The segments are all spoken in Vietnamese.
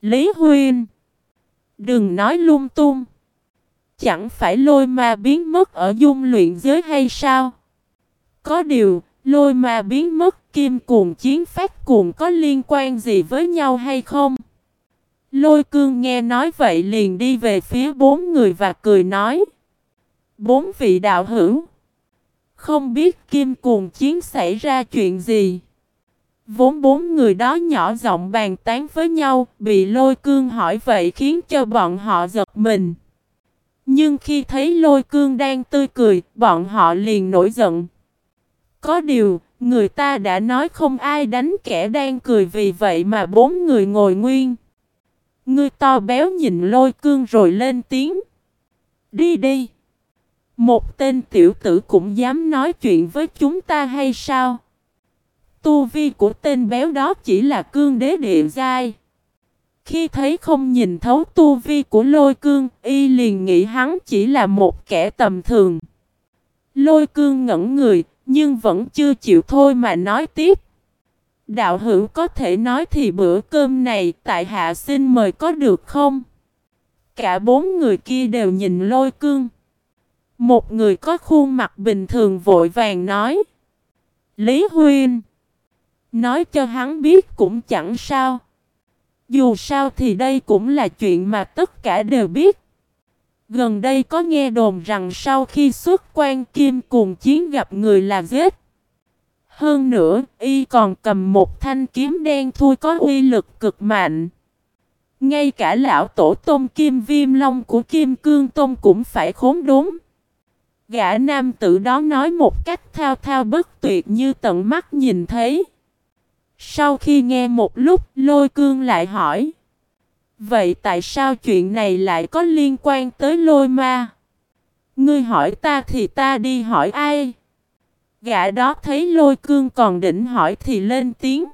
Lý Huyên. Đừng nói lung tung. Chẳng phải lôi ma biến mất ở dung luyện giới hay sao? Có điều, lôi ma biến mất kim cuồng chiến phát cuồng có liên quan gì với nhau hay không? Lôi cương nghe nói vậy liền đi về phía bốn người và cười nói. Bốn vị đạo hữu. Không biết kim cuồng chiến xảy ra chuyện gì. Vốn bốn người đó nhỏ giọng bàn tán với nhau, bị lôi cương hỏi vậy khiến cho bọn họ giật mình. Nhưng khi thấy lôi cương đang tươi cười, bọn họ liền nổi giận. Có điều, người ta đã nói không ai đánh kẻ đang cười vì vậy mà bốn người ngồi nguyên. Ngươi to béo nhìn lôi cương rồi lên tiếng. Đi đi. Một tên tiểu tử cũng dám nói chuyện với chúng ta hay sao? Tu vi của tên béo đó chỉ là cương đế địa giai. Khi thấy không nhìn thấu tu vi của lôi cương, y liền nghĩ hắn chỉ là một kẻ tầm thường. Lôi cương ngẩn người, nhưng vẫn chưa chịu thôi mà nói tiếp. Đạo hữu có thể nói thì bữa cơm này tại hạ xin mời có được không? Cả bốn người kia đều nhìn lôi cương. Một người có khuôn mặt bình thường vội vàng nói. Lý Huyên. Nói cho hắn biết cũng chẳng sao. Dù sao thì đây cũng là chuyện mà tất cả đều biết. Gần đây có nghe đồn rằng sau khi xuất quan kim cùng chiến gặp người là giết. Hơn nữa, y còn cầm một thanh kiếm đen thui có uy lực cực mạnh. Ngay cả lão tổ tôm kim viêm long của kim cương tôm cũng phải khốn đốn. Gã nam tử đó nói một cách thao thao bất tuyệt như tận mắt nhìn thấy. Sau khi nghe một lúc, lôi cương lại hỏi. Vậy tại sao chuyện này lại có liên quan tới lôi ma? Ngươi hỏi ta thì ta đi hỏi ai? Gã đó thấy lôi cương còn định hỏi thì lên tiếng.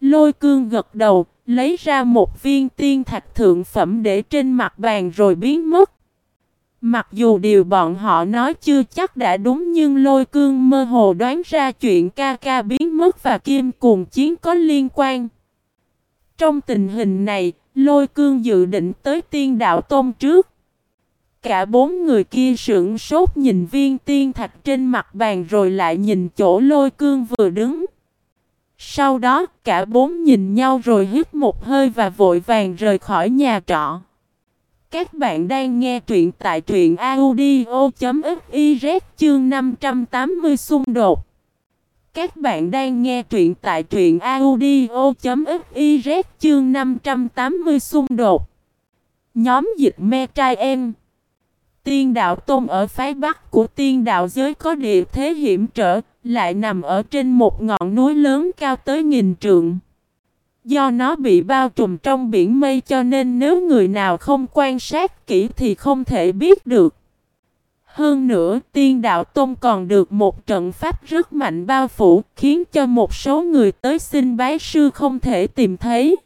Lôi cương gật đầu, lấy ra một viên tiên thạch thượng phẩm để trên mặt bàn rồi biến mất. Mặc dù điều bọn họ nói chưa chắc đã đúng nhưng lôi cương mơ hồ đoán ra chuyện ca ca biến mất và kim cùng chiến có liên quan. Trong tình hình này, lôi cương dự định tới tiên đạo tôn trước. Cả bốn người kia sững sốt nhìn viên tiên thạch trên mặt bàn rồi lại nhìn chỗ lôi cương vừa đứng. Sau đó cả bốn nhìn nhau rồi hít một hơi và vội vàng rời khỏi nhà trọ. Các bạn đang nghe truyện tại truyện audio.fiz chương 580 xung đột. Các bạn đang nghe truyện tại truyện audio.fiz chương 580 xung đột. Nhóm dịch me trai em. Tiên đạo tôn ở phái bắc của tiên đạo giới có địa thế hiểm trở, lại nằm ở trên một ngọn núi lớn cao tới nghìn trượng. Do nó bị bao trùm trong biển mây cho nên nếu người nào không quan sát kỹ thì không thể biết được. Hơn nữa, tiên đạo tôn còn được một trận pháp rất mạnh bao phủ, khiến cho một số người tới xin bái sư không thể tìm thấy.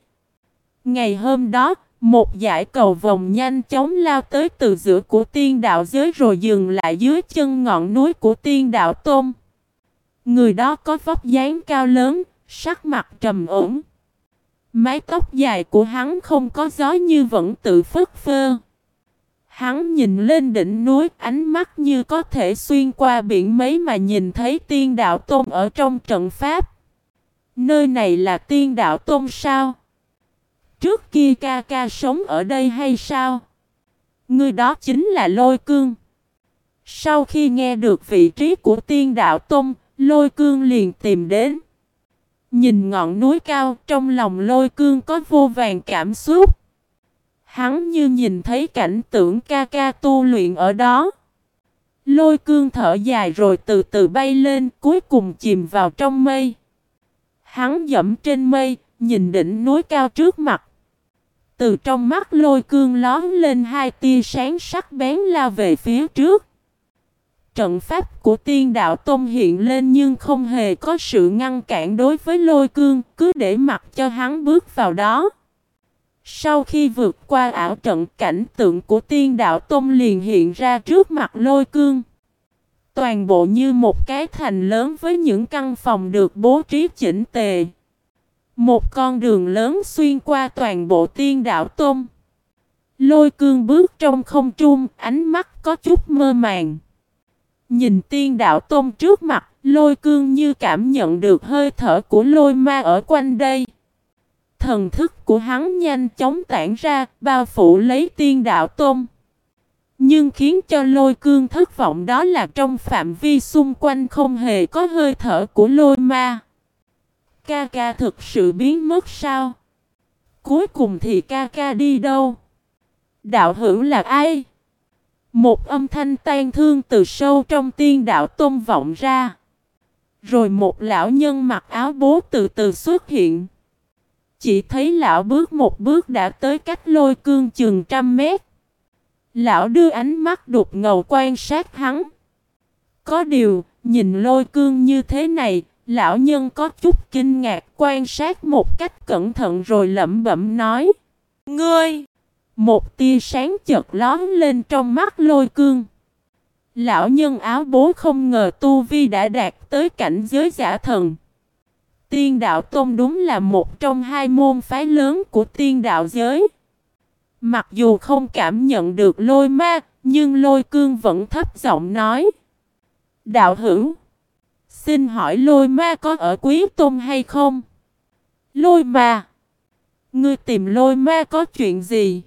Ngày hôm đó, một giải cầu vòng nhanh chóng lao tới từ giữa của tiên đạo giới rồi dừng lại dưới chân ngọn núi của tiên đạo tôn. Người đó có vóc dáng cao lớn, sắc mặt trầm ổn. Mái tóc dài của hắn không có gió như vẫn tự phất phơ. Hắn nhìn lên đỉnh núi, ánh mắt như có thể xuyên qua biển mấy mà nhìn thấy tiên đạo tôn ở trong trận pháp. Nơi này là tiên đạo tôn sao? Trước kia ca ca sống ở đây hay sao? Người đó chính là lôi cương. Sau khi nghe được vị trí của tiên đạo tôn, lôi cương liền tìm đến. Nhìn ngọn núi cao trong lòng lôi cương có vô vàng cảm xúc. Hắn như nhìn thấy cảnh tượng ca ca tu luyện ở đó. Lôi cương thở dài rồi từ từ bay lên cuối cùng chìm vào trong mây. Hắn dẫm trên mây, nhìn đỉnh núi cao trước mặt. Từ trong mắt lôi cương lón lên hai tia sáng sắc bén lao về phía trước trận pháp của tiên đạo Tôn hiện lên nhưng không hề có sự ngăn cản đối với lôi cương, cứ để mặc cho hắn bước vào đó. Sau khi vượt qua ảo trận cảnh tượng của tiên đạo Tôn liền hiện ra trước mặt lôi cương. Toàn bộ như một cái thành lớn với những căn phòng được bố trí chỉnh tề. Một con đường lớn xuyên qua toàn bộ tiên đạo tôm. Lôi cương bước trong không trung, ánh mắt có chút mơ màng. Nhìn tiên đạo tôm trước mặt, lôi cương như cảm nhận được hơi thở của lôi ma ở quanh đây. Thần thức của hắn nhanh chóng tản ra, bao phủ lấy tiên đạo tôm. Nhưng khiến cho lôi cương thất vọng đó là trong phạm vi xung quanh không hề có hơi thở của lôi ma. Ca ca thực sự biến mất sao? Cuối cùng thì ca ca đi đâu? Đạo hữu là ai? Một âm thanh tan thương từ sâu trong tiên đạo tôn vọng ra. Rồi một lão nhân mặc áo bố từ từ xuất hiện. Chỉ thấy lão bước một bước đã tới cách lôi cương chừng trăm mét. Lão đưa ánh mắt đục ngầu quan sát hắn. Có điều, nhìn lôi cương như thế này, lão nhân có chút kinh ngạc quan sát một cách cẩn thận rồi lẩm bẩm nói. Ngươi! Một tia sáng chợt lón lên trong mắt lôi cương. Lão nhân áo bố không ngờ Tu Vi đã đạt tới cảnh giới giả thần. Tiên đạo Tôn đúng là một trong hai môn phái lớn của tiên đạo giới. Mặc dù không cảm nhận được lôi ma, nhưng lôi cương vẫn thấp giọng nói. Đạo hữu, xin hỏi lôi ma có ở quý tôn hay không? Lôi ma, ngươi tìm lôi ma có chuyện gì?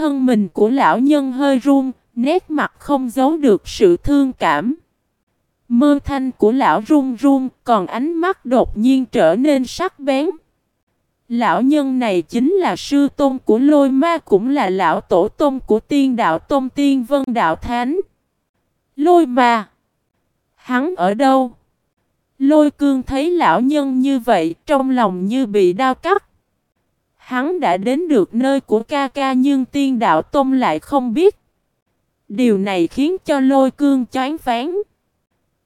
Thân mình của lão nhân hơi run, nét mặt không giấu được sự thương cảm. Mơ thanh của lão run run, còn ánh mắt đột nhiên trở nên sắc bén. Lão nhân này chính là sư tôn của lôi ma cũng là lão tổ tôn của tiên đạo tôn tiên vân đạo thánh. Lôi ma. Hắn ở đâu? Lôi cương thấy lão nhân như vậy trong lòng như bị đau cắt. Hắn đã đến được nơi của ca ca nhưng tiên đạo tông lại không biết. Điều này khiến cho lôi cương chán phán.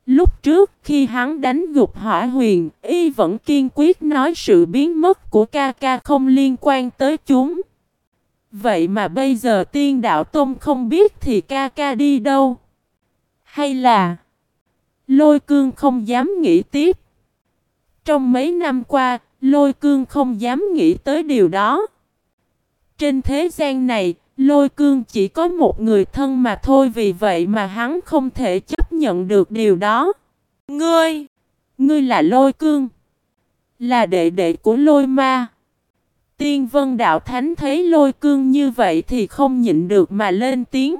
Lúc trước khi hắn đánh gục hỏa huyền, y vẫn kiên quyết nói sự biến mất của ca ca không liên quan tới chúng. Vậy mà bây giờ tiên đạo tông không biết thì ca ca đi đâu? Hay là lôi cương không dám nghĩ tiếp? Trong mấy năm qua, lôi cương không dám nghĩ tới điều đó. Trên thế gian này, Lôi cương chỉ có một người thân mà thôi vì vậy mà hắn không thể chấp nhận được điều đó. Ngươi! Ngươi là lôi cương. Là đệ đệ của lôi ma. Tiên vân đạo thánh thấy lôi cương như vậy thì không nhịn được mà lên tiếng.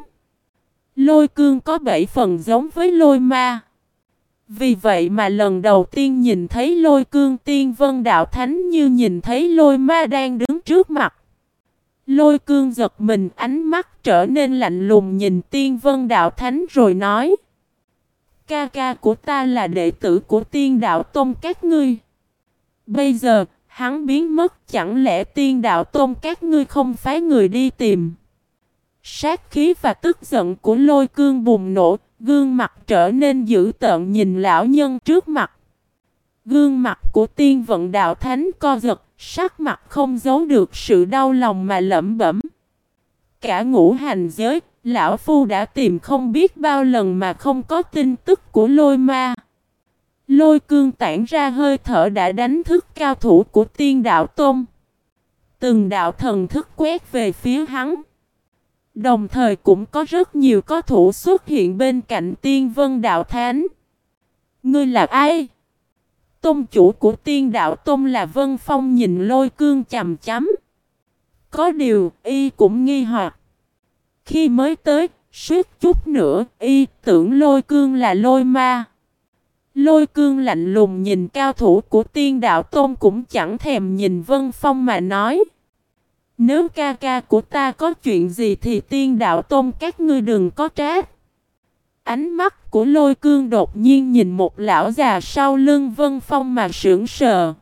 Lôi cương có bảy phần giống với lôi ma. Vì vậy mà lần đầu tiên nhìn thấy lôi cương tiên vân đạo thánh như nhìn thấy lôi ma đang đứng trước mặt. Lôi cương giật mình ánh mắt trở nên lạnh lùng nhìn tiên vân đạo thánh rồi nói. Ca ca của ta là đệ tử của tiên đạo tôn các ngươi. Bây giờ, hắn biến mất chẳng lẽ tiên đạo tôn các ngươi không phái người đi tìm. Sát khí và tức giận của lôi cương bùng nổ, gương mặt trở nên dữ tợn nhìn lão nhân trước mặt. Gương mặt của tiên vận đạo thánh co giật, sắc mặt không giấu được sự đau lòng mà lẩm bẩm. Cả ngũ hành giới, lão phu đã tìm không biết bao lần mà không có tin tức của lôi ma. Lôi cương tản ra hơi thở đã đánh thức cao thủ của tiên đạo tôn. Từng đạo thần thức quét về phía hắn. Đồng thời cũng có rất nhiều có thủ xuất hiện bên cạnh tiên vân đạo thánh. Ngươi là ai? Tôn chủ của tiên đạo Tôn là Vân Phong nhìn lôi cương chầm chấm. Có điều, y cũng nghi hoặc. Khi mới tới, suýt chút nữa, y tưởng lôi cương là lôi ma. Lôi cương lạnh lùng nhìn cao thủ của tiên đạo Tôn cũng chẳng thèm nhìn Vân Phong mà nói. Nếu ca ca của ta có chuyện gì thì tiên đạo Tôn các ngươi đừng có trách. Ánh mắt của lôi cương đột nhiên nhìn một lão già sau lưng vân phong mà sững sờ.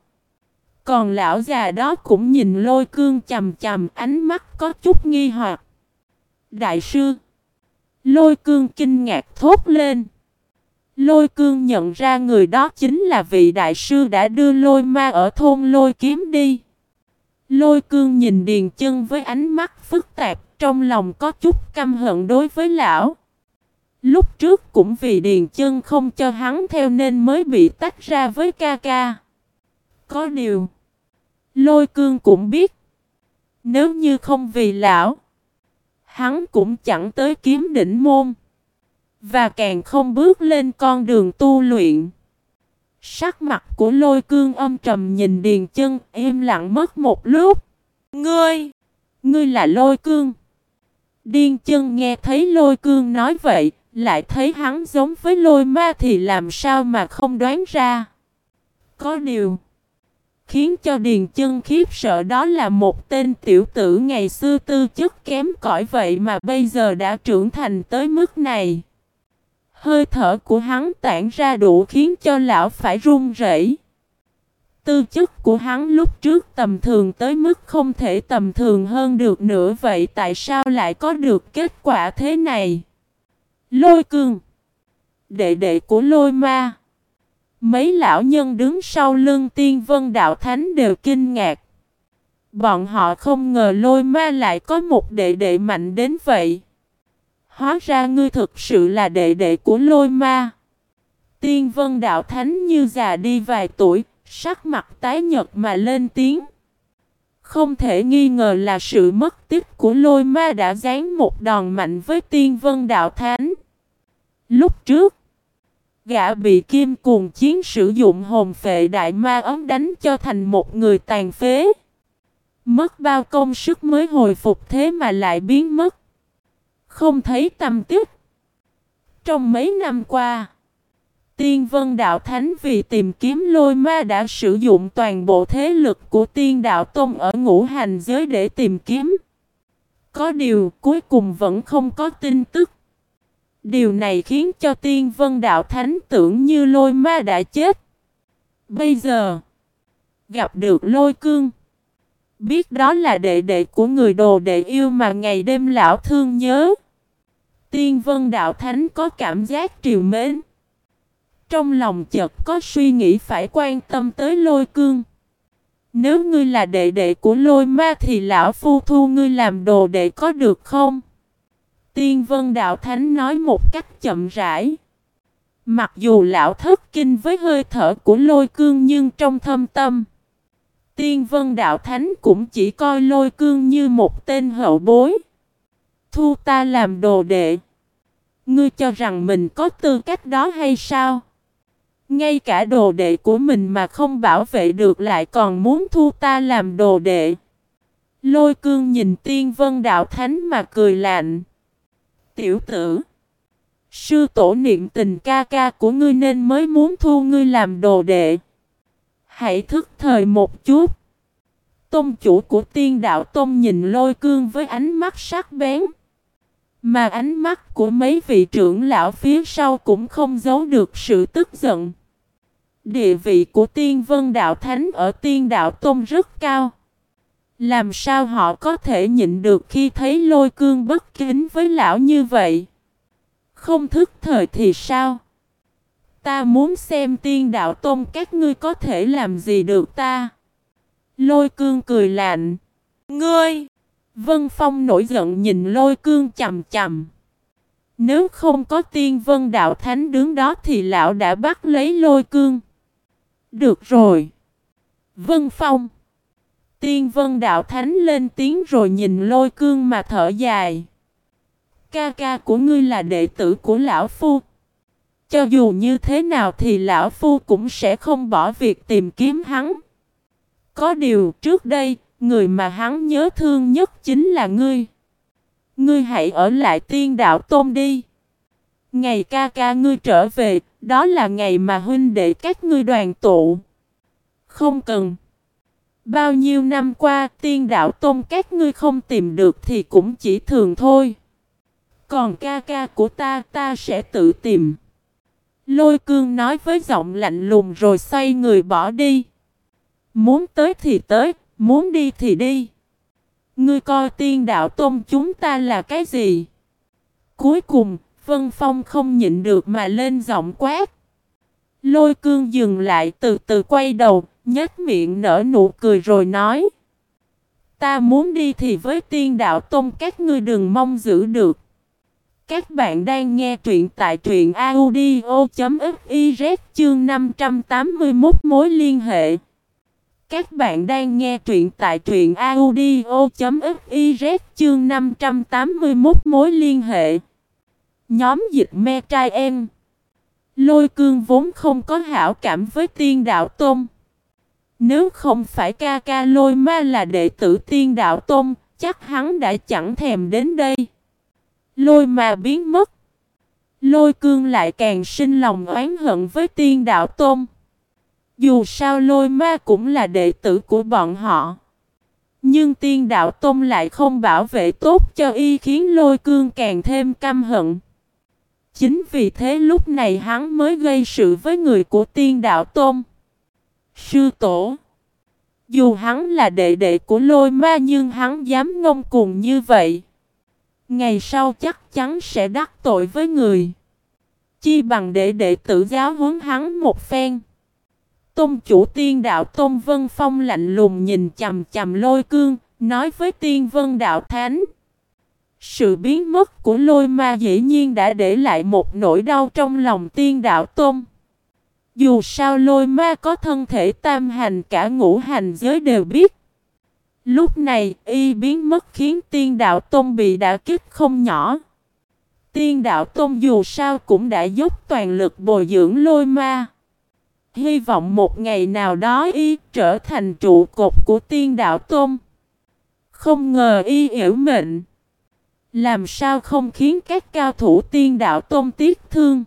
Còn lão già đó cũng nhìn lôi cương chầm chầm, ánh mắt có chút nghi hoặc. Đại sư, Lôi cương kinh ngạc thốt lên. Lôi cương nhận ra người đó chính là vị đại sư đã đưa lôi ma ở thôn lôi kiếm đi. Lôi cương nhìn điền chân với ánh mắt phức tạp trong lòng có chút căm hận đối với lão. Lúc trước cũng vì Điền chân không cho hắn theo nên mới bị tách ra với ca ca. Có điều, Lôi cương cũng biết. Nếu như không vì lão. Hắn cũng chẳng tới kiếm đỉnh môn. Và càng không bước lên con đường tu luyện. Sắc mặt của lôi cương âm trầm nhìn Điền chân im lặng mất một lúc. Ngươi! Ngươi là lôi cương. Điền chân nghe thấy lôi cương nói vậy, lại thấy hắn giống với lôi ma thì làm sao mà không đoán ra. Có điều khiến cho Điền chân khiếp sợ đó là một tên tiểu tử ngày xưa tư chất kém cỏi vậy mà bây giờ đã trưởng thành tới mức này. Hơi thở của hắn tản ra đủ khiến cho lão phải run rẩy. Tư chất của hắn lúc trước tầm thường tới mức không thể tầm thường hơn được nữa, vậy tại sao lại có được kết quả thế này? Lôi cương Đệ đệ của lôi ma Mấy lão nhân đứng sau lưng tiên vân đạo thánh đều kinh ngạc. Bọn họ không ngờ lôi ma lại có một đệ đệ mạnh đến vậy. Hóa ra ngươi thực sự là đệ đệ của lôi ma. Tiên vân đạo thánh như già đi vài tuổi, sắc mặt tái nhật mà lên tiếng. Không thể nghi ngờ là sự mất tích của lôi ma đã dán một đòn mạnh với tiên vân đạo thánh. Lúc trước, Gã bị kim cuồng chiến sử dụng hồn phệ đại ma ấm đánh cho thành một người tàn phế. Mất bao công sức mới hồi phục thế mà lại biến mất. Không thấy tâm tức. Trong mấy năm qua, Tiên Vân Đạo Thánh vì tìm kiếm lôi ma đã sử dụng toàn bộ thế lực của Tiên Đạo Tông ở ngũ hành giới để tìm kiếm. Có điều cuối cùng vẫn không có tin tức. Điều này khiến cho tiên vân đạo thánh tưởng như lôi ma đã chết. Bây giờ, gặp được lôi cương. Biết đó là đệ đệ của người đồ đệ yêu mà ngày đêm lão thương nhớ. Tiên vân đạo thánh có cảm giác triều mến. Trong lòng chợt có suy nghĩ phải quan tâm tới lôi cương. Nếu ngươi là đệ đệ của lôi ma thì lão phu thu ngươi làm đồ đệ có được không? Tiên Vân Đạo Thánh nói một cách chậm rãi. Mặc dù lão thất kinh với hơi thở của lôi cương nhưng trong thâm tâm. Tiên Vân Đạo Thánh cũng chỉ coi lôi cương như một tên hậu bối. Thu ta làm đồ đệ. Ngươi cho rằng mình có tư cách đó hay sao? Ngay cả đồ đệ của mình mà không bảo vệ được lại còn muốn thu ta làm đồ đệ. Lôi cương nhìn tiên vân đạo thánh mà cười lạnh. Tiểu tử. Sư tổ niệm tình ca ca của ngươi nên mới muốn thu ngươi làm đồ đệ. Hãy thức thời một chút. Tôn chủ của tiên đạo Tôn nhìn lôi cương với ánh mắt sắc bén. Mà ánh mắt của mấy vị trưởng lão phía sau cũng không giấu được sự tức giận. Địa vị của tiên vân đạo thánh ở tiên đạo Tôn rất cao. Làm sao họ có thể nhịn được khi thấy lôi cương bất kính với lão như vậy? Không thức thời thì sao? Ta muốn xem tiên đạo tôn các ngươi có thể làm gì được ta. Lôi cương cười lạnh. Ngươi! Vân Phong nổi giận nhìn lôi cương chầm chầm. Nếu không có tiên vân đạo thánh đứng đó thì lão đã bắt lấy lôi cương. Được rồi. Vân Phong. Tiên vân đạo thánh lên tiếng rồi nhìn lôi cương mà thở dài. Ca ca của ngươi là đệ tử của lão phu. Cho dù như thế nào thì lão phu cũng sẽ không bỏ việc tìm kiếm hắn. Có điều trước đây, người mà hắn nhớ thương nhất chính là ngươi. Ngươi hãy ở lại tiên đạo tôn đi. Ngày ca ca ngươi trở về, đó là ngày mà huynh đệ các ngươi đoàn tụ. Không cần. Bao nhiêu năm qua tiên đạo tôn các ngươi không tìm được thì cũng chỉ thường thôi. Còn ca ca của ta ta sẽ tự tìm. Lôi cương nói với giọng lạnh lùng rồi xoay người bỏ đi. Muốn tới thì tới, muốn đi thì đi. Ngươi coi tiên đạo tôn chúng ta là cái gì? Cuối cùng, Vân Phong không nhịn được mà lên giọng quát. Lôi cương dừng lại từ từ quay đầu, nhếch miệng nở nụ cười rồi nói. Ta muốn đi thì với tiên đạo tôn các ngươi đừng mong giữ được. Các bạn đang nghe truyện tại truyện audio.fiz chương 581 mối liên hệ. Các bạn đang nghe truyện tại truyện audio.fiz chương 581 mối liên hệ. Nhóm dịch me trai em. Lôi cương vốn không có hảo cảm với tiên đạo Tôn. Nếu không phải ca ca lôi ma là đệ tử tiên đạo Tôn, chắc hắn đã chẳng thèm đến đây. Lôi ma biến mất. Lôi cương lại càng sinh lòng oán hận với tiên đạo Tôn. Dù sao lôi ma cũng là đệ tử của bọn họ. Nhưng tiên đạo Tôn lại không bảo vệ tốt cho y khiến lôi cương càng thêm căm hận. Chính vì thế lúc này hắn mới gây sự với người của tiên đạo Tôn. Sư tổ Dù hắn là đệ đệ của lôi ma nhưng hắn dám ngông cuồng như vậy. Ngày sau chắc chắn sẽ đắc tội với người. Chi bằng để đệ tử giáo huấn hắn một phen. Tôn chủ tiên đạo Tôn Vân Phong lạnh lùng nhìn chầm chầm lôi cương, nói với tiên vân đạo thánh. Sự biến mất của lôi ma dĩ nhiên đã để lại một nỗi đau trong lòng tiên đạo Tôn. Dù sao lôi ma có thân thể tam hành cả ngũ hành giới đều biết. Lúc này y biến mất khiến tiên đạo Tôn bị đả kích không nhỏ. Tiên đạo Tôn dù sao cũng đã dốc toàn lực bồi dưỡng lôi ma. Hy vọng một ngày nào đó y trở thành trụ cột của tiên đạo Tôn. Không ngờ y hiểu mệnh. Làm sao không khiến các cao thủ tiên đạo Tôn tiếc thương.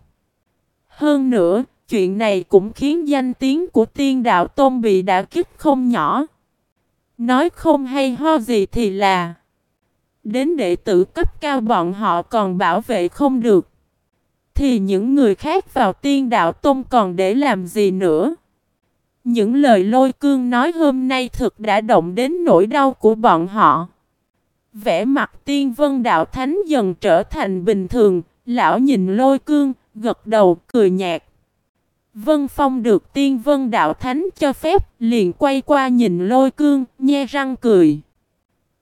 Hơn nữa, chuyện này cũng khiến danh tiếng của tiên đạo Tôn bị đả kích không nhỏ. Nói không hay ho gì thì là. Đến đệ tử cấp cao bọn họ còn bảo vệ không được. Thì những người khác vào tiên đạo tôn còn để làm gì nữa? Những lời lôi cương nói hôm nay thực đã động đến nỗi đau của bọn họ. Vẻ mặt tiên vân đạo thánh dần trở thành bình thường. Lão nhìn lôi cương, gật đầu, cười nhạt. Vân Phong được tiên vân đạo thánh cho phép, liền quay qua nhìn lôi cương, nhe răng cười.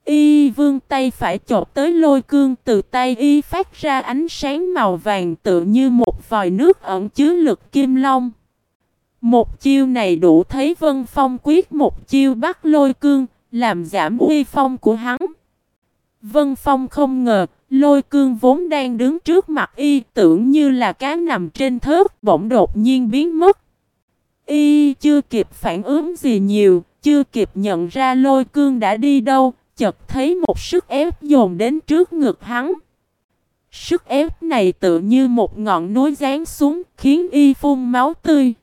Y vương tay phải chộp tới lôi cương từ tay y phát ra ánh sáng màu vàng tự như một vòi nước ẩn chứa lực kim long. Một chiêu này đủ thấy Vân Phong quyết một chiêu bắt lôi cương, làm giảm uy phong của hắn. Vân Phong không ngờ, lôi cương vốn đang đứng trước mặt y tưởng như là cá nằm trên thớt bỗng đột nhiên biến mất. Y chưa kịp phản ứng gì nhiều, chưa kịp nhận ra lôi cương đã đi đâu, chợt thấy một sức ép dồn đến trước ngực hắn. Sức ép này tự như một ngọn núi giáng xuống khiến y phun máu tươi.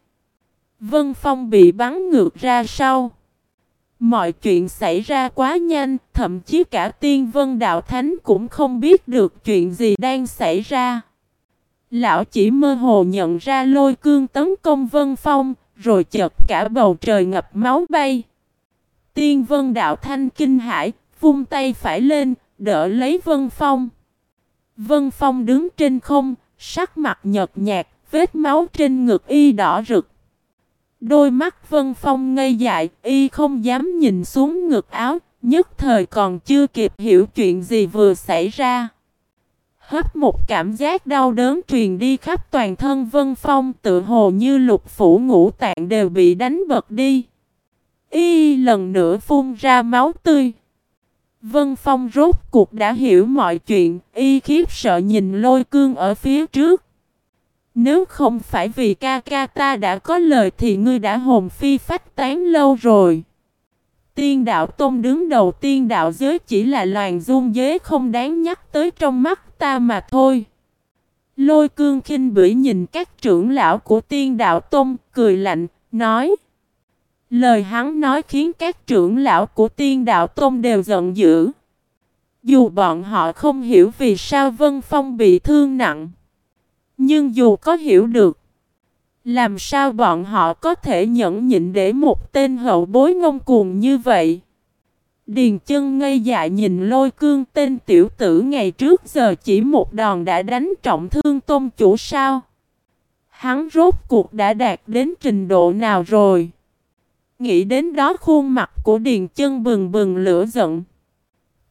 Vân Phong bị bắn ngược ra sau. Mọi chuyện xảy ra quá nhanh, thậm chí cả tiên vân đạo thánh cũng không biết được chuyện gì đang xảy ra. Lão chỉ mơ hồ nhận ra lôi cương tấn công vân phong, rồi chợt cả bầu trời ngập máu bay. Tiên vân đạo thanh kinh hải, vung tay phải lên, đỡ lấy vân phong. Vân phong đứng trên không, sắc mặt nhợt nhạt, vết máu trên ngực y đỏ rực. Đôi mắt Vân Phong ngây dại, y không dám nhìn xuống ngực áo, nhất thời còn chưa kịp hiểu chuyện gì vừa xảy ra. Hấp một cảm giác đau đớn truyền đi khắp toàn thân Vân Phong tự hồ như lục phủ ngũ tạng đều bị đánh bật đi. Y lần nữa phun ra máu tươi. Vân Phong rốt cuộc đã hiểu mọi chuyện, y khiếp sợ nhìn lôi cương ở phía trước. Nếu không phải vì ca ca ta đã có lời thì ngươi đã hồn phi phách tán lâu rồi. Tiên đạo tôn đứng đầu tiên đạo giới chỉ là loàn dung giới không đáng nhắc tới trong mắt ta mà thôi. Lôi cương khinh bỉ nhìn các trưởng lão của tiên đạo tôn cười lạnh, nói. Lời hắn nói khiến các trưởng lão của tiên đạo tôn đều giận dữ. Dù bọn họ không hiểu vì sao Vân Phong bị thương nặng. Nhưng dù có hiểu được, làm sao bọn họ có thể nhẫn nhịn để một tên hậu bối ngông cuồng như vậy? Điền chân ngây dại nhìn lôi cương tên tiểu tử ngày trước giờ chỉ một đòn đã đánh trọng thương tôn chủ sao? Hắn rốt cuộc đã đạt đến trình độ nào rồi? Nghĩ đến đó khuôn mặt của Điền chân bừng bừng lửa giận.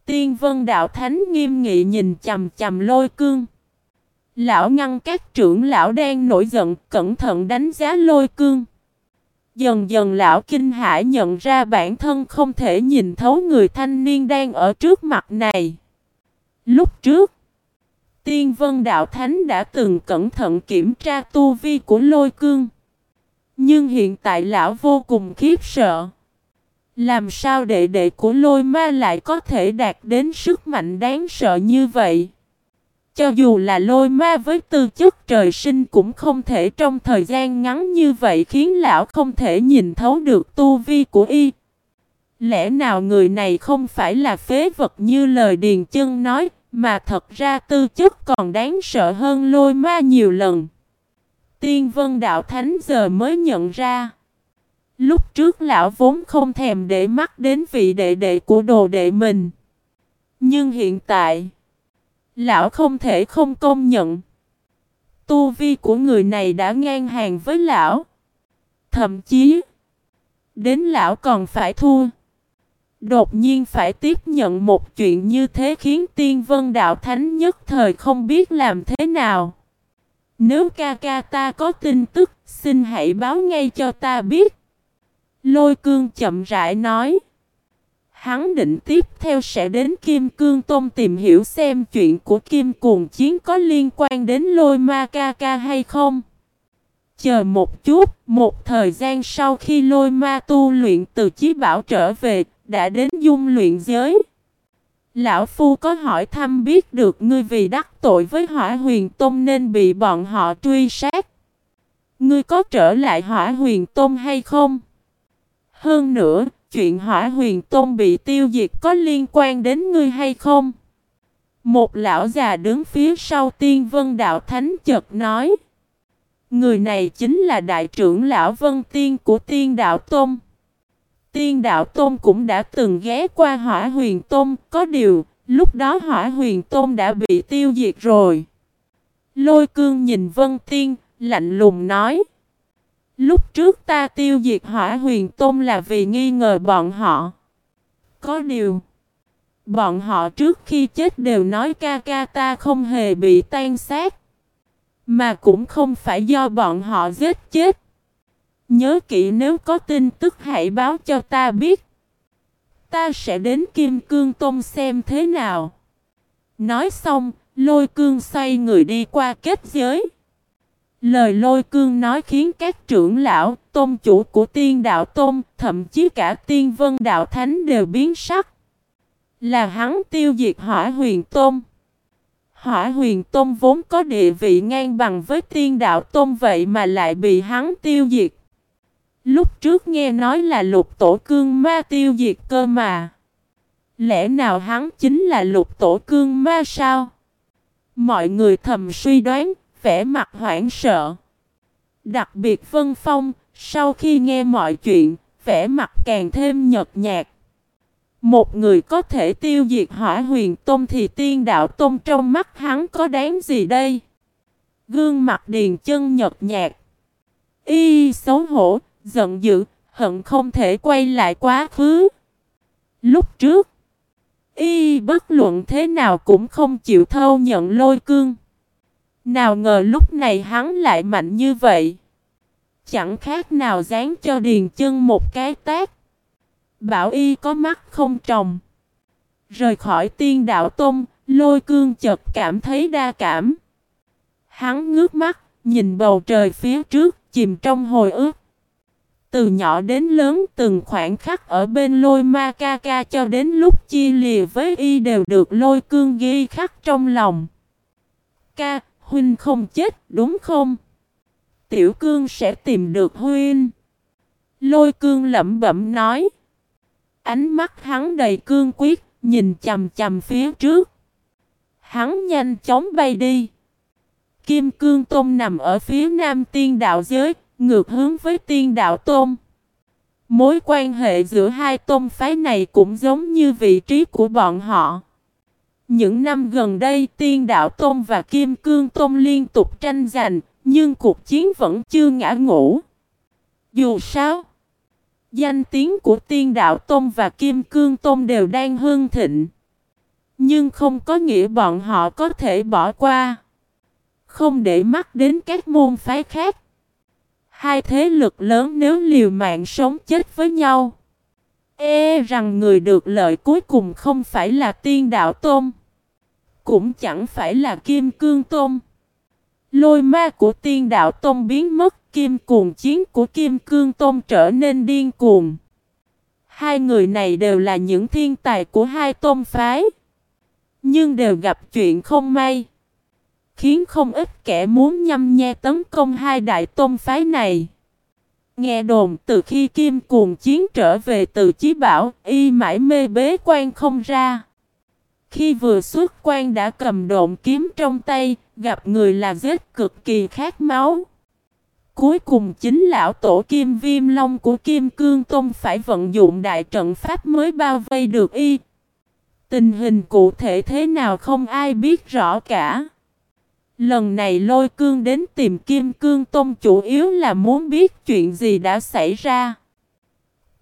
Tiên vân đạo thánh nghiêm nghị nhìn chầm chầm lôi cương. Lão ngăn các trưởng lão đang nổi giận, cẩn thận đánh giá lôi cương. Dần dần lão kinh hãi nhận ra bản thân không thể nhìn thấu người thanh niên đang ở trước mặt này. Lúc trước, Tiên Vân Đạo Thánh đã từng cẩn thận kiểm tra tu vi của lôi cương. Nhưng hiện tại lão vô cùng khiếp sợ. Làm sao đệ đệ của lôi ma lại có thể đạt đến sức mạnh đáng sợ như vậy? Cho dù là lôi ma với tư chất trời sinh cũng không thể trong thời gian ngắn như vậy khiến lão không thể nhìn thấu được tu vi của y. Lẽ nào người này không phải là phế vật như lời Điền Chân nói, mà thật ra tư chất còn đáng sợ hơn lôi ma nhiều lần. Tiên vân đạo thánh giờ mới nhận ra. Lúc trước lão vốn không thèm để mắt đến vị đệ đệ của đồ đệ mình. Nhưng hiện tại, lão không thể không công nhận. Tu vi của người này đã ngang hàng với lão. Thậm chí, đến lão còn phải thua. Đột nhiên phải tiếp nhận một chuyện như thế khiến tiên vân đạo thánh nhất thời không biết làm thế nào. Nếu ca ca ta có tin tức, xin hãy báo ngay cho ta biết. Lôi cương chậm rãi nói. Hắn định tiếp theo sẽ đến Kim Cương Tôn tìm hiểu xem chuyện của Kim Cuồng Chiến có liên quan đến lôi ma ca ca hay không. Chờ một chút, một thời gian sau khi lôi ma tu luyện từ chí bảo trở về, đã đến dung luyện giới. Lão Phu có hỏi thăm biết được ngươi vì đắc tội với hỏa huyền tôn nên bị bọn họ truy sát. Ngươi có trở lại hỏa huyền tôn hay không? Hơn nữa, chuyện hỏa huyền tôn bị tiêu diệt có liên quan đến ngươi hay không? Một lão già đứng phía sau tiên vân đạo thánh chợt nói. Người này chính là đại trưởng lão vân tiên của tiên đạo tôn. Tiên đạo tôn cũng đã từng ghé qua hỏa huyền tôn, có điều, lúc đó hỏa huyền tôn đã bị tiêu diệt rồi. Lôi cương nhìn vân tiên, lạnh lùng nói. Lúc trước ta tiêu diệt hỏa huyền tôn là vì nghi ngờ bọn họ. Có điều, bọn họ trước khi chết đều nói ca ca ta không hề bị tan sát. Mà cũng không phải do bọn họ giết chết. Nhớ kỹ nếu có tin tức hãy báo cho ta biết. Ta sẽ đến Kim Cương Tôn xem thế nào. Nói xong, lôi cương xoay người đi qua kết giới. Lời lôi cương nói khiến các trưởng lão, tôn chủ của tiên đạo tôn, thậm chí cả tiên vân đạo thánh đều biến sắc. Là hắn tiêu diệt hỏa huyền tôn. Hỏa huyền tôn vốn có địa vị ngang bằng với tiên đạo tôn vậy mà lại bị hắn tiêu diệt. Lúc trước nghe nói là lục tổ cương ma tiêu diệt cơ mà. Lẽ nào hắn chính là lục tổ cương ma sao? Mọi người thầm suy đoán, vẻ mặt hoảng sợ. Đặc biệt Vân Phong, sau khi nghe mọi chuyện, vẻ mặt càng thêm nhợt nhạt. Một người có thể tiêu diệt hỏa huyền tôm thì tiên đạo tôm trong mắt hắn có đáng gì đây? Gương mặt điền chân nhợt nhạt. Y xấu hổ, giận dữ, hận không thể quay lại quá khứ. Lúc trước, y bất luận thế nào cũng không chịu thâu nhận lôi cương. Nào ngờ lúc này hắn lại mạnh như vậy. Chẳng khác nào dán cho điền chân một cái tát. Bảo y có mắt không trồng. Rời khỏi tiên đạo Tôm, lôi cương chợt cảm thấy đa cảm. Hắn ngước mắt, nhìn bầu trời phía trước, chìm trong hồi ức. Từ nhỏ đến lớn từng khoảnh khắc ở bên lôi ma ca ca cho đến lúc chia lìa với y đều được lôi cương ghi khắc trong lòng. Ca, huynh không chết, đúng không? Tiểu cương sẽ tìm được huynh. Lôi cương lẩm bẩm nói. Ánh mắt hắn đầy cương quyết, nhìn chầm chầm phía trước. Hắn nhanh chóng bay đi. Kim cương tôm nằm ở phía nam tiên đạo giới, ngược hướng với tiên đạo tôm. Mối quan hệ giữa hai tôn phái này cũng giống như vị trí của bọn họ. Những năm gần đây tiên đạo tôn và kim cương tôn liên tục tranh giành, nhưng cuộc chiến vẫn chưa ngã ngủ. Dù sao, danh tiếng của tiên đạo tôn và kim cương tôn đều đang hương thịnh. Nhưng không có nghĩa bọn họ có thể bỏ qua. Không để mắt đến các môn phái khác. Hai thế lực lớn nếu liều mạng sống chết với nhau. E rằng người được lợi cuối cùng không phải là tiên đạo tôn. Cũng chẳng phải là kim cương tôn. Lôi ma của tiên đạo tôn biến mất, kim cuồng chiến của kim cương tôn trở nên điên cuồng. Hai người này đều là những thiên tài của hai tôn phái. Nhưng đều gặp chuyện không may. Khiến không ít kẻ muốn nhăm nhe tấn công hai đại tôn phái này. Nghe đồn từ khi Kim Cuồng Chiến trở về từ Chí Bảo, y mãi mê bế quan không ra. Khi vừa xuất quan đã cầm độn kiếm trong tay, gặp người là giết cực kỳ khát máu. Cuối cùng chính lão tổ Kim Viêm Long của Kim Cương Tôn phải vận dụng đại trận pháp mới bao vây được y. Tình hình cụ thể thế nào không ai biết rõ cả. Lần này lôi cương đến tìm Kim Cương Tôn chủ yếu là muốn biết chuyện gì đã xảy ra.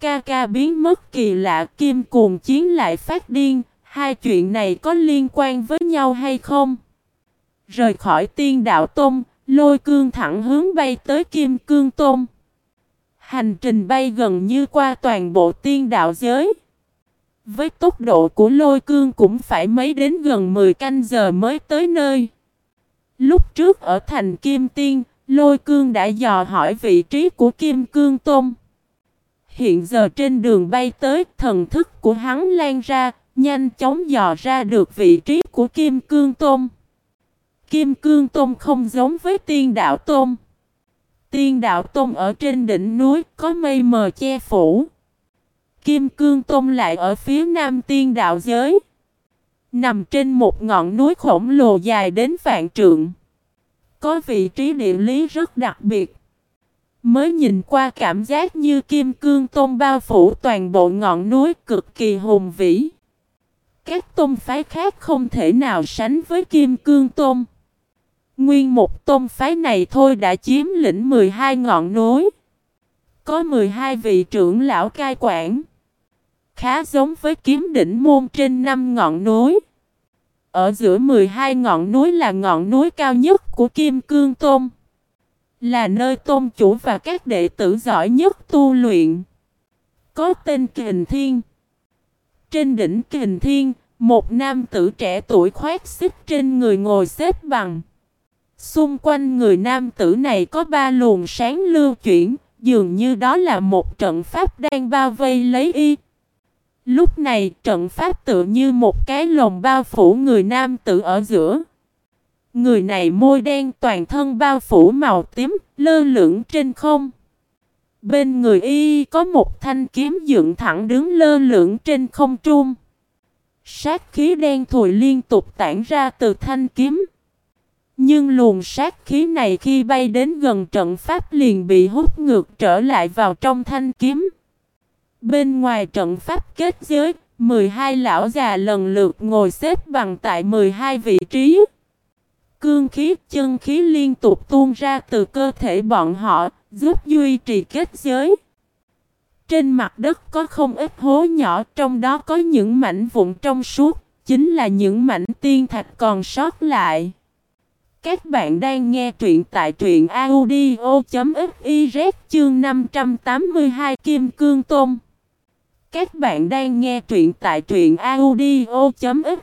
Ca ca biến mất kỳ lạ Kim cuồng chiến lại phát điên, hai chuyện này có liên quan với nhau hay không? Rời khỏi tiên đạo Tôn, lôi cương thẳng hướng bay tới Kim Cương Tôn. Hành trình bay gần như qua toàn bộ tiên đạo giới. Với tốc độ của lôi cương cũng phải mấy đến gần 10 canh giờ mới tới nơi. Lúc trước ở thành Kim Tiên, Lôi Cương đã dò hỏi vị trí của Kim Cương Tôn. Hiện giờ trên đường bay tới, thần thức của hắn lan ra, nhanh chóng dò ra được vị trí của Kim Cương Tôn. Kim Cương Tôn không giống với Tiên Đạo Tôn. Tiên Đạo Tôn ở trên đỉnh núi, có mây mờ che phủ. Kim Cương Tôn lại ở phía nam Tiên Đạo giới. Nằm trên một ngọn núi khổng lồ dài đến vạn trượng. Có vị trí địa lý rất đặc biệt. Mới nhìn qua cảm giác như kim cương tôn bao phủ toàn bộ ngọn núi cực kỳ hùng vĩ. Các tôn phái khác không thể nào sánh với kim cương tôn. Nguyên một tôn phái này thôi đã chiếm lĩnh 12 ngọn núi. Có 12 vị trưởng lão cai quản. Khá giống với kiếm đỉnh môn trên 5 ngọn núi. Ở giữa 12 ngọn núi là ngọn núi cao nhất của Kim Cương Tôn. Là nơi tôn chủ và các đệ tử giỏi nhất tu luyện. Có tên Kình Thiên. Trên đỉnh Kình Thiên, một nam tử trẻ tuổi khoét xích trên người ngồi xếp bằng. Xung quanh người nam tử này có ba luồng sáng lưu chuyển, dường như đó là một trận pháp đang bao vây lấy y. Lúc này trận pháp tựa như một cái lồng bao phủ người nam tử ở giữa. Người này môi đen toàn thân bao phủ màu tím, lơ lửng trên không. Bên người y có một thanh kiếm dựng thẳng đứng lơ lửng trên không trung. Sát khí đen thùi liên tục tản ra từ thanh kiếm. Nhưng luồng sát khí này khi bay đến gần trận pháp liền bị hút ngược trở lại vào trong thanh kiếm. Bên ngoài trận pháp kết giới, 12 lão già lần lượt ngồi xếp bằng tại 12 vị trí. Cương khí, chân khí liên tục tuôn ra từ cơ thể bọn họ, giúp duy trì kết giới. Trên mặt đất có không ít hố nhỏ, trong đó có những mảnh vụn trong suốt, chính là những mảnh tiên thạch còn sót lại. Các bạn đang nghe truyện tại truyện audio.fiz chương 582 Kim Cương Tôn. Các bạn đang nghe truyện tại truyện audio.fiz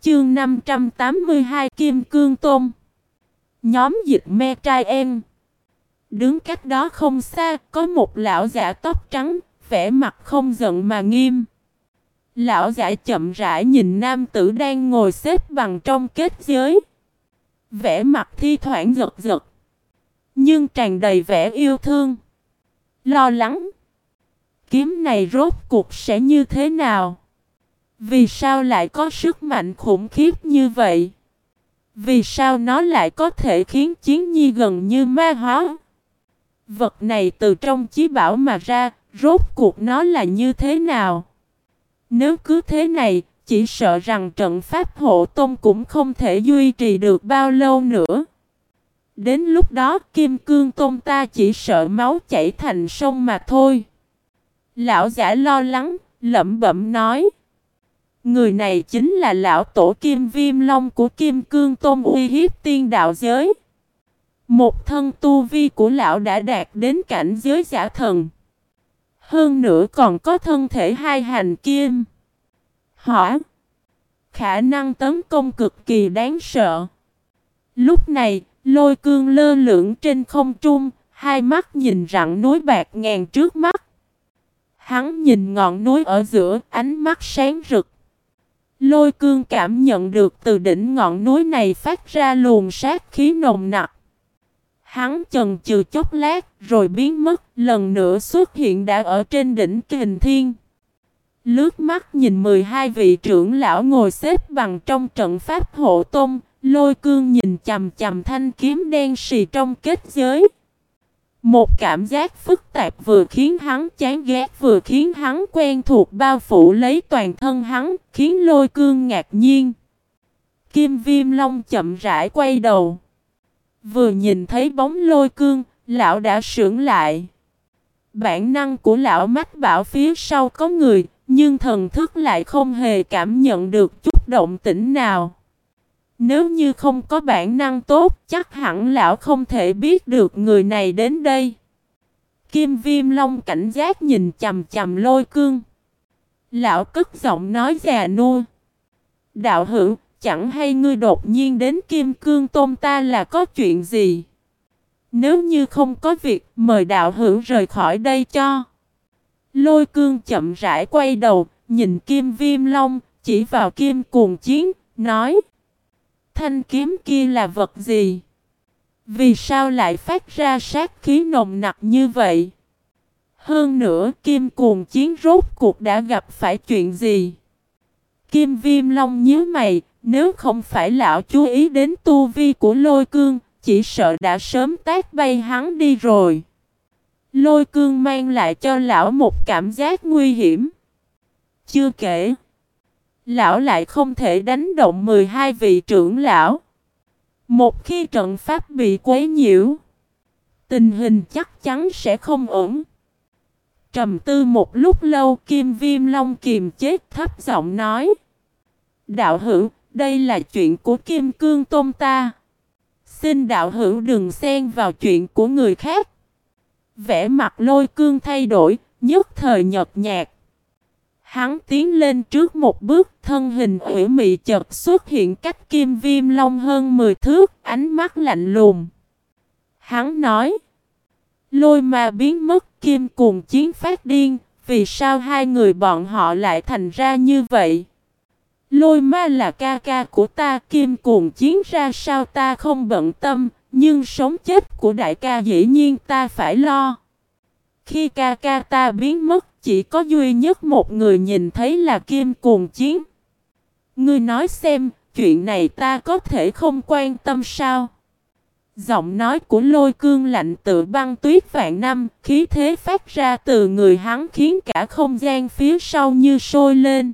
chương 582 Kim Cương Tôn. Nhóm dịch me trai em. Đứng cách đó không xa, có một lão giả tóc trắng, vẻ mặt không giận mà nghiêm. Lão giả chậm rãi nhìn nam tử đang ngồi xếp bằng trong kết giới. Vẻ mặt thi thoảng giật giật. Nhưng tràn đầy vẻ yêu thương. Lo lắng kiếm này rốt cuộc sẽ như thế nào? Vì sao lại có sức mạnh khủng khiếp như vậy? Vì sao nó lại có thể khiến chiến nhi gần như ma hóa? Vật này từ trong chí bảo mà ra, rốt cuộc nó là như thế nào? Nếu cứ thế này, chỉ sợ rằng trận pháp hộ tôn cũng không thể duy trì được bao lâu nữa. Đến lúc đó kim cương tôn ta chỉ sợ máu chảy thành sông mà thôi. Lão giả lo lắng, lẩm bẩm nói. Người này chính là lão tổ kim viêm long của kim cương tôn uy hiếp tiên đạo giới. Một thân tu vi của lão đã đạt đến cảnh giới giả thần. Hơn nữa còn có thân thể hai hành kim. Hỏa. Khả năng tấn công cực kỳ đáng sợ. Lúc này, lôi cương lơ lửng trên không trung, hai mắt nhìn rặng núi bạc ngàn trước mắt. Hắn nhìn ngọn núi ở giữa, ánh mắt sáng rực. Lôi cương cảm nhận được từ đỉnh ngọn núi này phát ra luồng sát khí nồng nặc. Hắn chần chừ chốc lát rồi biến mất, lần nữa xuất hiện đã ở trên đỉnh kình thiên. Lướt mắt nhìn 12 vị trưởng lão ngồi xếp bằng trong trận pháp hộ tôn, lôi cương nhìn chầm chầm thanh kiếm đen xì trong kết giới. Một cảm giác phức tạp vừa khiến hắn chán ghét vừa khiến hắn quen thuộc bao phủ lấy toàn thân hắn, khiến lôi cương ngạc nhiên. Kim viêm long chậm rãi quay đầu. Vừa nhìn thấy bóng lôi cương, lão đã sưởng lại. Bản năng của lão mách bảo phía sau có người, nhưng thần thức lại không hề cảm nhận được chút động tĩnh nào. Nếu như không có bản năng tốt, chắc hẳn lão không thể biết được người này đến đây. Kim Viêm Long cảnh giác nhìn chầm chầm lôi cương. Lão cất giọng nói già nua. Đạo hữu, chẳng hay ngươi đột nhiên đến Kim Cương Tôn ta là có chuyện gì? Nếu như không có việc, mời đạo hữu rời khỏi đây cho. Lôi cương chậm rãi quay đầu, nhìn Kim Viêm Long, chỉ vào Kim Cuồng Chiến, nói. Thanh kiếm kia là vật gì? Vì sao lại phát ra sát khí nồng nặc như vậy? Hơn nữa Kim Cuồng Chiến rốt cuộc đã gặp phải chuyện gì? Kim Viêm Long nhớ mày, nếu không phải lão chú ý đến tu vi của lôi cương, chỉ sợ đã sớm tát bay hắn đi rồi. Lôi cương mang lại cho lão một cảm giác nguy hiểm. Chưa kể, lão lại không thể đánh động 12 vị trưởng lão. Một khi trận pháp bị quấy nhiễu, tình hình chắc chắn sẽ không ổn. Trầm tư một lúc lâu Kim Viêm Long kiềm chết thấp giọng nói. Đạo hữu, đây là chuyện của Kim Cương Tôn ta. Xin đạo hữu đừng xen vào chuyện của người khác. Vẽ mặt lôi cương thay đổi, nhất thời nhật nhạt. Hắn tiến lên trước một bước, thân hình ủy mị chợt xuất hiện cách kim viêm long hơn 10 thước, ánh mắt lạnh lùng. Hắn nói, lôi mà biến mất, kim cùng chiến phát điên, vì sao hai người bọn họ lại thành ra như vậy? Lôi ma là ca ca của ta, kim cuồng chiến ra sao ta không bận tâm, nhưng sống chết của đại ca dĩ nhiên ta phải lo. Khi ca ca ta biến mất, chỉ có duy nhất một người nhìn thấy là kim cuồng chiến. Ngươi nói xem, chuyện này ta có thể không quan tâm sao? Giọng nói của lôi cương lạnh tự băng tuyết vạn năm, khí thế phát ra từ người hắn khiến cả không gian phía sau như sôi lên.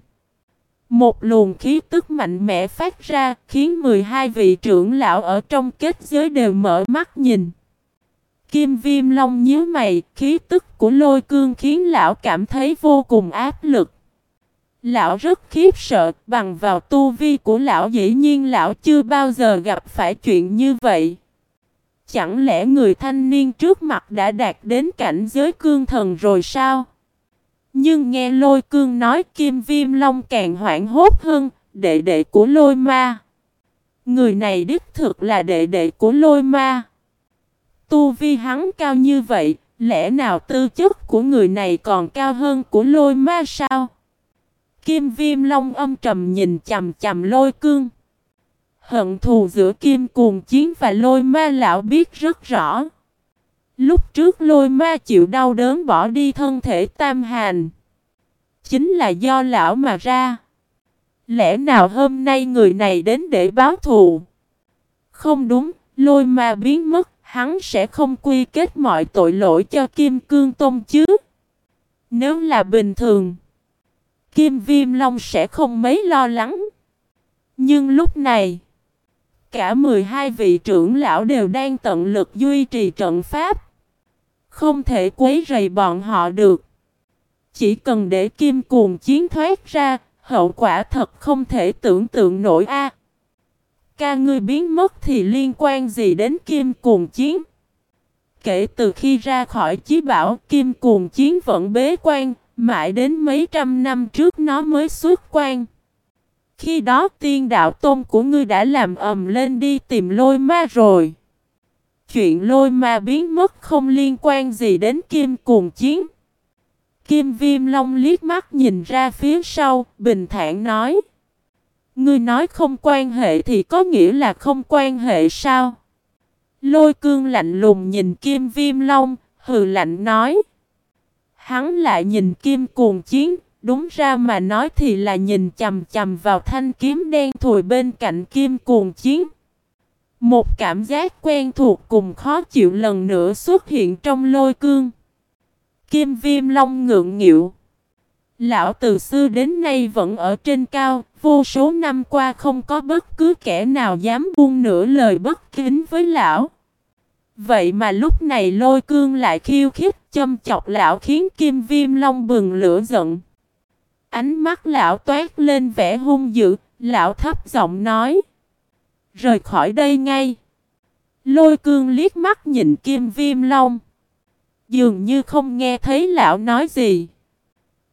Một luồng khí tức mạnh mẽ phát ra, khiến 12 vị trưởng lão ở trong kết giới đều mở mắt nhìn. Kim Viêm Long nhíu mày, khí tức của lôi cương khiến lão cảm thấy vô cùng áp lực. Lão rất khiếp sợ, bằng vào tu vi của lão dĩ nhiên lão chưa bao giờ gặp phải chuyện như vậy. Chẳng lẽ người thanh niên trước mặt đã đạt đến cảnh giới cương thần rồi sao? Nhưng nghe lôi cương nói kim viêm long càng hoảng hốt hơn, đệ đệ của lôi ma. Người này đích thực là đệ đệ của lôi ma. Tu vi hắn cao như vậy, lẽ nào tư chất của người này còn cao hơn của lôi ma sao? Kim viêm long âm trầm nhìn chầm chầm lôi cương. Hận thù giữa kim cuồng chiến và lôi ma lão biết rất rõ. Lúc trước lôi ma chịu đau đớn bỏ đi thân thể tam hành. Chính là do lão mà ra. Lẽ nào hôm nay người này đến để báo thù? Không đúng, lôi ma biến mất, hắn sẽ không quy kết mọi tội lỗi cho Kim Cương Tôn chứ. Nếu là bình thường, Kim Viêm Long sẽ không mấy lo lắng. Nhưng lúc này, cả 12 vị trưởng lão đều đang tận lực duy trì trận pháp. Không thể quấy rầy bọn họ được. Chỉ cần để kim cuồng chiến thoát ra, hậu quả thật không thể tưởng tượng nổi a. ca ngươi biến mất thì liên quan gì đến kim cuồng chiến? Kể từ khi ra khỏi chí bảo, kim cuồng chiến vẫn bế quan, mãi đến mấy trăm năm trước nó mới xuất quan. Khi đó tiên đạo tôn của ngươi đã làm ầm lên đi tìm lôi ma rồi. Chuyện lôi ma biến mất không liên quan gì đến kim cuồng chiến. Kim viêm long liếc mắt nhìn ra phía sau, bình thản nói. Ngươi nói không quan hệ thì có nghĩa là không quan hệ sao? Lôi cương lạnh lùng nhìn kim viêm long, hừ lạnh nói. Hắn lại nhìn kim cuồng chiến, đúng ra mà nói thì là nhìn chầm chầm vào thanh kiếm đen thùi bên cạnh kim cuồng chiến. Một cảm giác quen thuộc cùng khó chịu lần nữa xuất hiện trong lôi cương. Kim viêm long ngượng nghịu. Lão từ xưa đến nay vẫn ở trên cao, vô số năm qua không có bất cứ kẻ nào dám buông nửa lời bất kính với lão. Vậy mà lúc này lôi cương lại khiêu khích châm chọc lão khiến kim viêm long bừng lửa giận. Ánh mắt lão toát lên vẻ hung dữ, lão thấp giọng nói. Rời khỏi đây ngay. Lôi cương liếc mắt nhìn kim viêm long. Dường như không nghe thấy lão nói gì.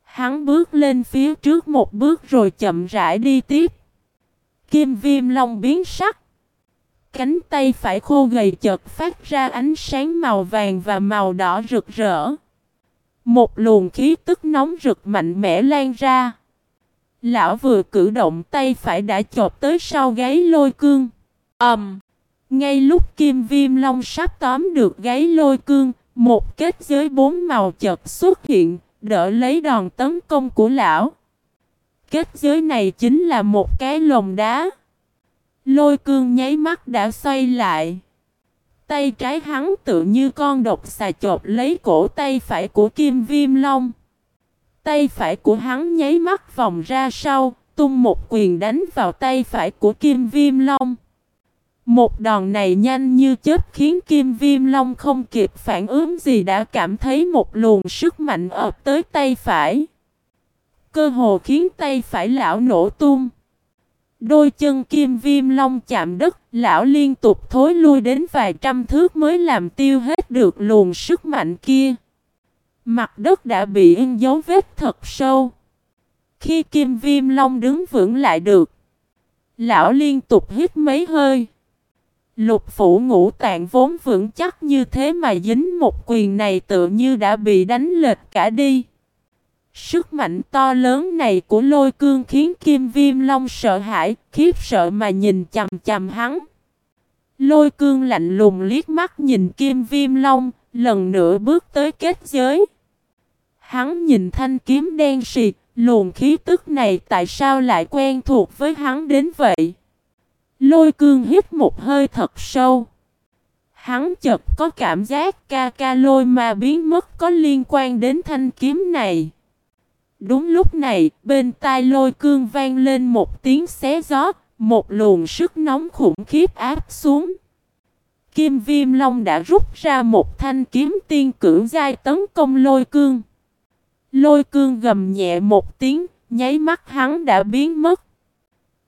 Hắn bước lên phía trước một bước rồi chậm rãi đi tiếp. Kim viêm long biến sắc. Cánh tay phải khô gầy chợt phát ra ánh sáng màu vàng và màu đỏ rực rỡ. Một luồng khí tức nóng rực mạnh mẽ lan ra. Lão vừa cử động tay phải đã chộp tới sau gáy lôi cương ầm, um, Ngay lúc kim viêm long sắp tóm được gáy lôi cương, một kết giới bốn màu chợt xuất hiện, đỡ lấy đòn tấn công của lão. Kết giới này chính là một cái lồng đá. Lôi cương nháy mắt đã xoay lại. Tay trái hắn tự như con độc xà chộp lấy cổ tay phải của Kim Viêm Long. Tay phải của hắn nháy mắt vòng ra sau, tung một quyền đánh vào tay phải của Kim Viêm Long. Một đòn này nhanh như chết khiến Kim Viêm Long không kịp phản ứng gì đã cảm thấy một luồng sức mạnh ập tới tay phải. Cơ hồ khiến tay phải lão nổ tung. Đôi chân Kim Viêm Long chạm đất, lão liên tục thối lui đến vài trăm thước mới làm tiêu hết được luồng sức mạnh kia. Mặt đất đã bị in dấu vết thật sâu. Khi Kim Viêm Long đứng vững lại được, lão liên tục hít mấy hơi. Lục phủ ngũ tạng vốn vững chắc như thế mà dính một quyền này tự như đã bị đánh lệch cả đi. Sức mạnh to lớn này của lôi cương khiến Kim Viêm Long sợ hãi, khiếp sợ mà nhìn chầm chầm hắn. Lôi cương lạnh lùng liếc mắt nhìn Kim Viêm Long, lần nữa bước tới kết giới. Hắn nhìn thanh kiếm đen xịt, luồng khí tức này tại sao lại quen thuộc với hắn đến vậy? Lôi cương hít một hơi thật sâu. Hắn chợt có cảm giác ca ca lôi ma biến mất có liên quan đến thanh kiếm này. Đúng lúc này, bên tai lôi cương vang lên một tiếng xé gió, một luồng sức nóng khủng khiếp áp xuống. Kim Viêm Long đã rút ra một thanh kiếm tiên cửu giai tấn công lôi cương. Lôi cương gầm nhẹ một tiếng, nháy mắt hắn đã biến mất.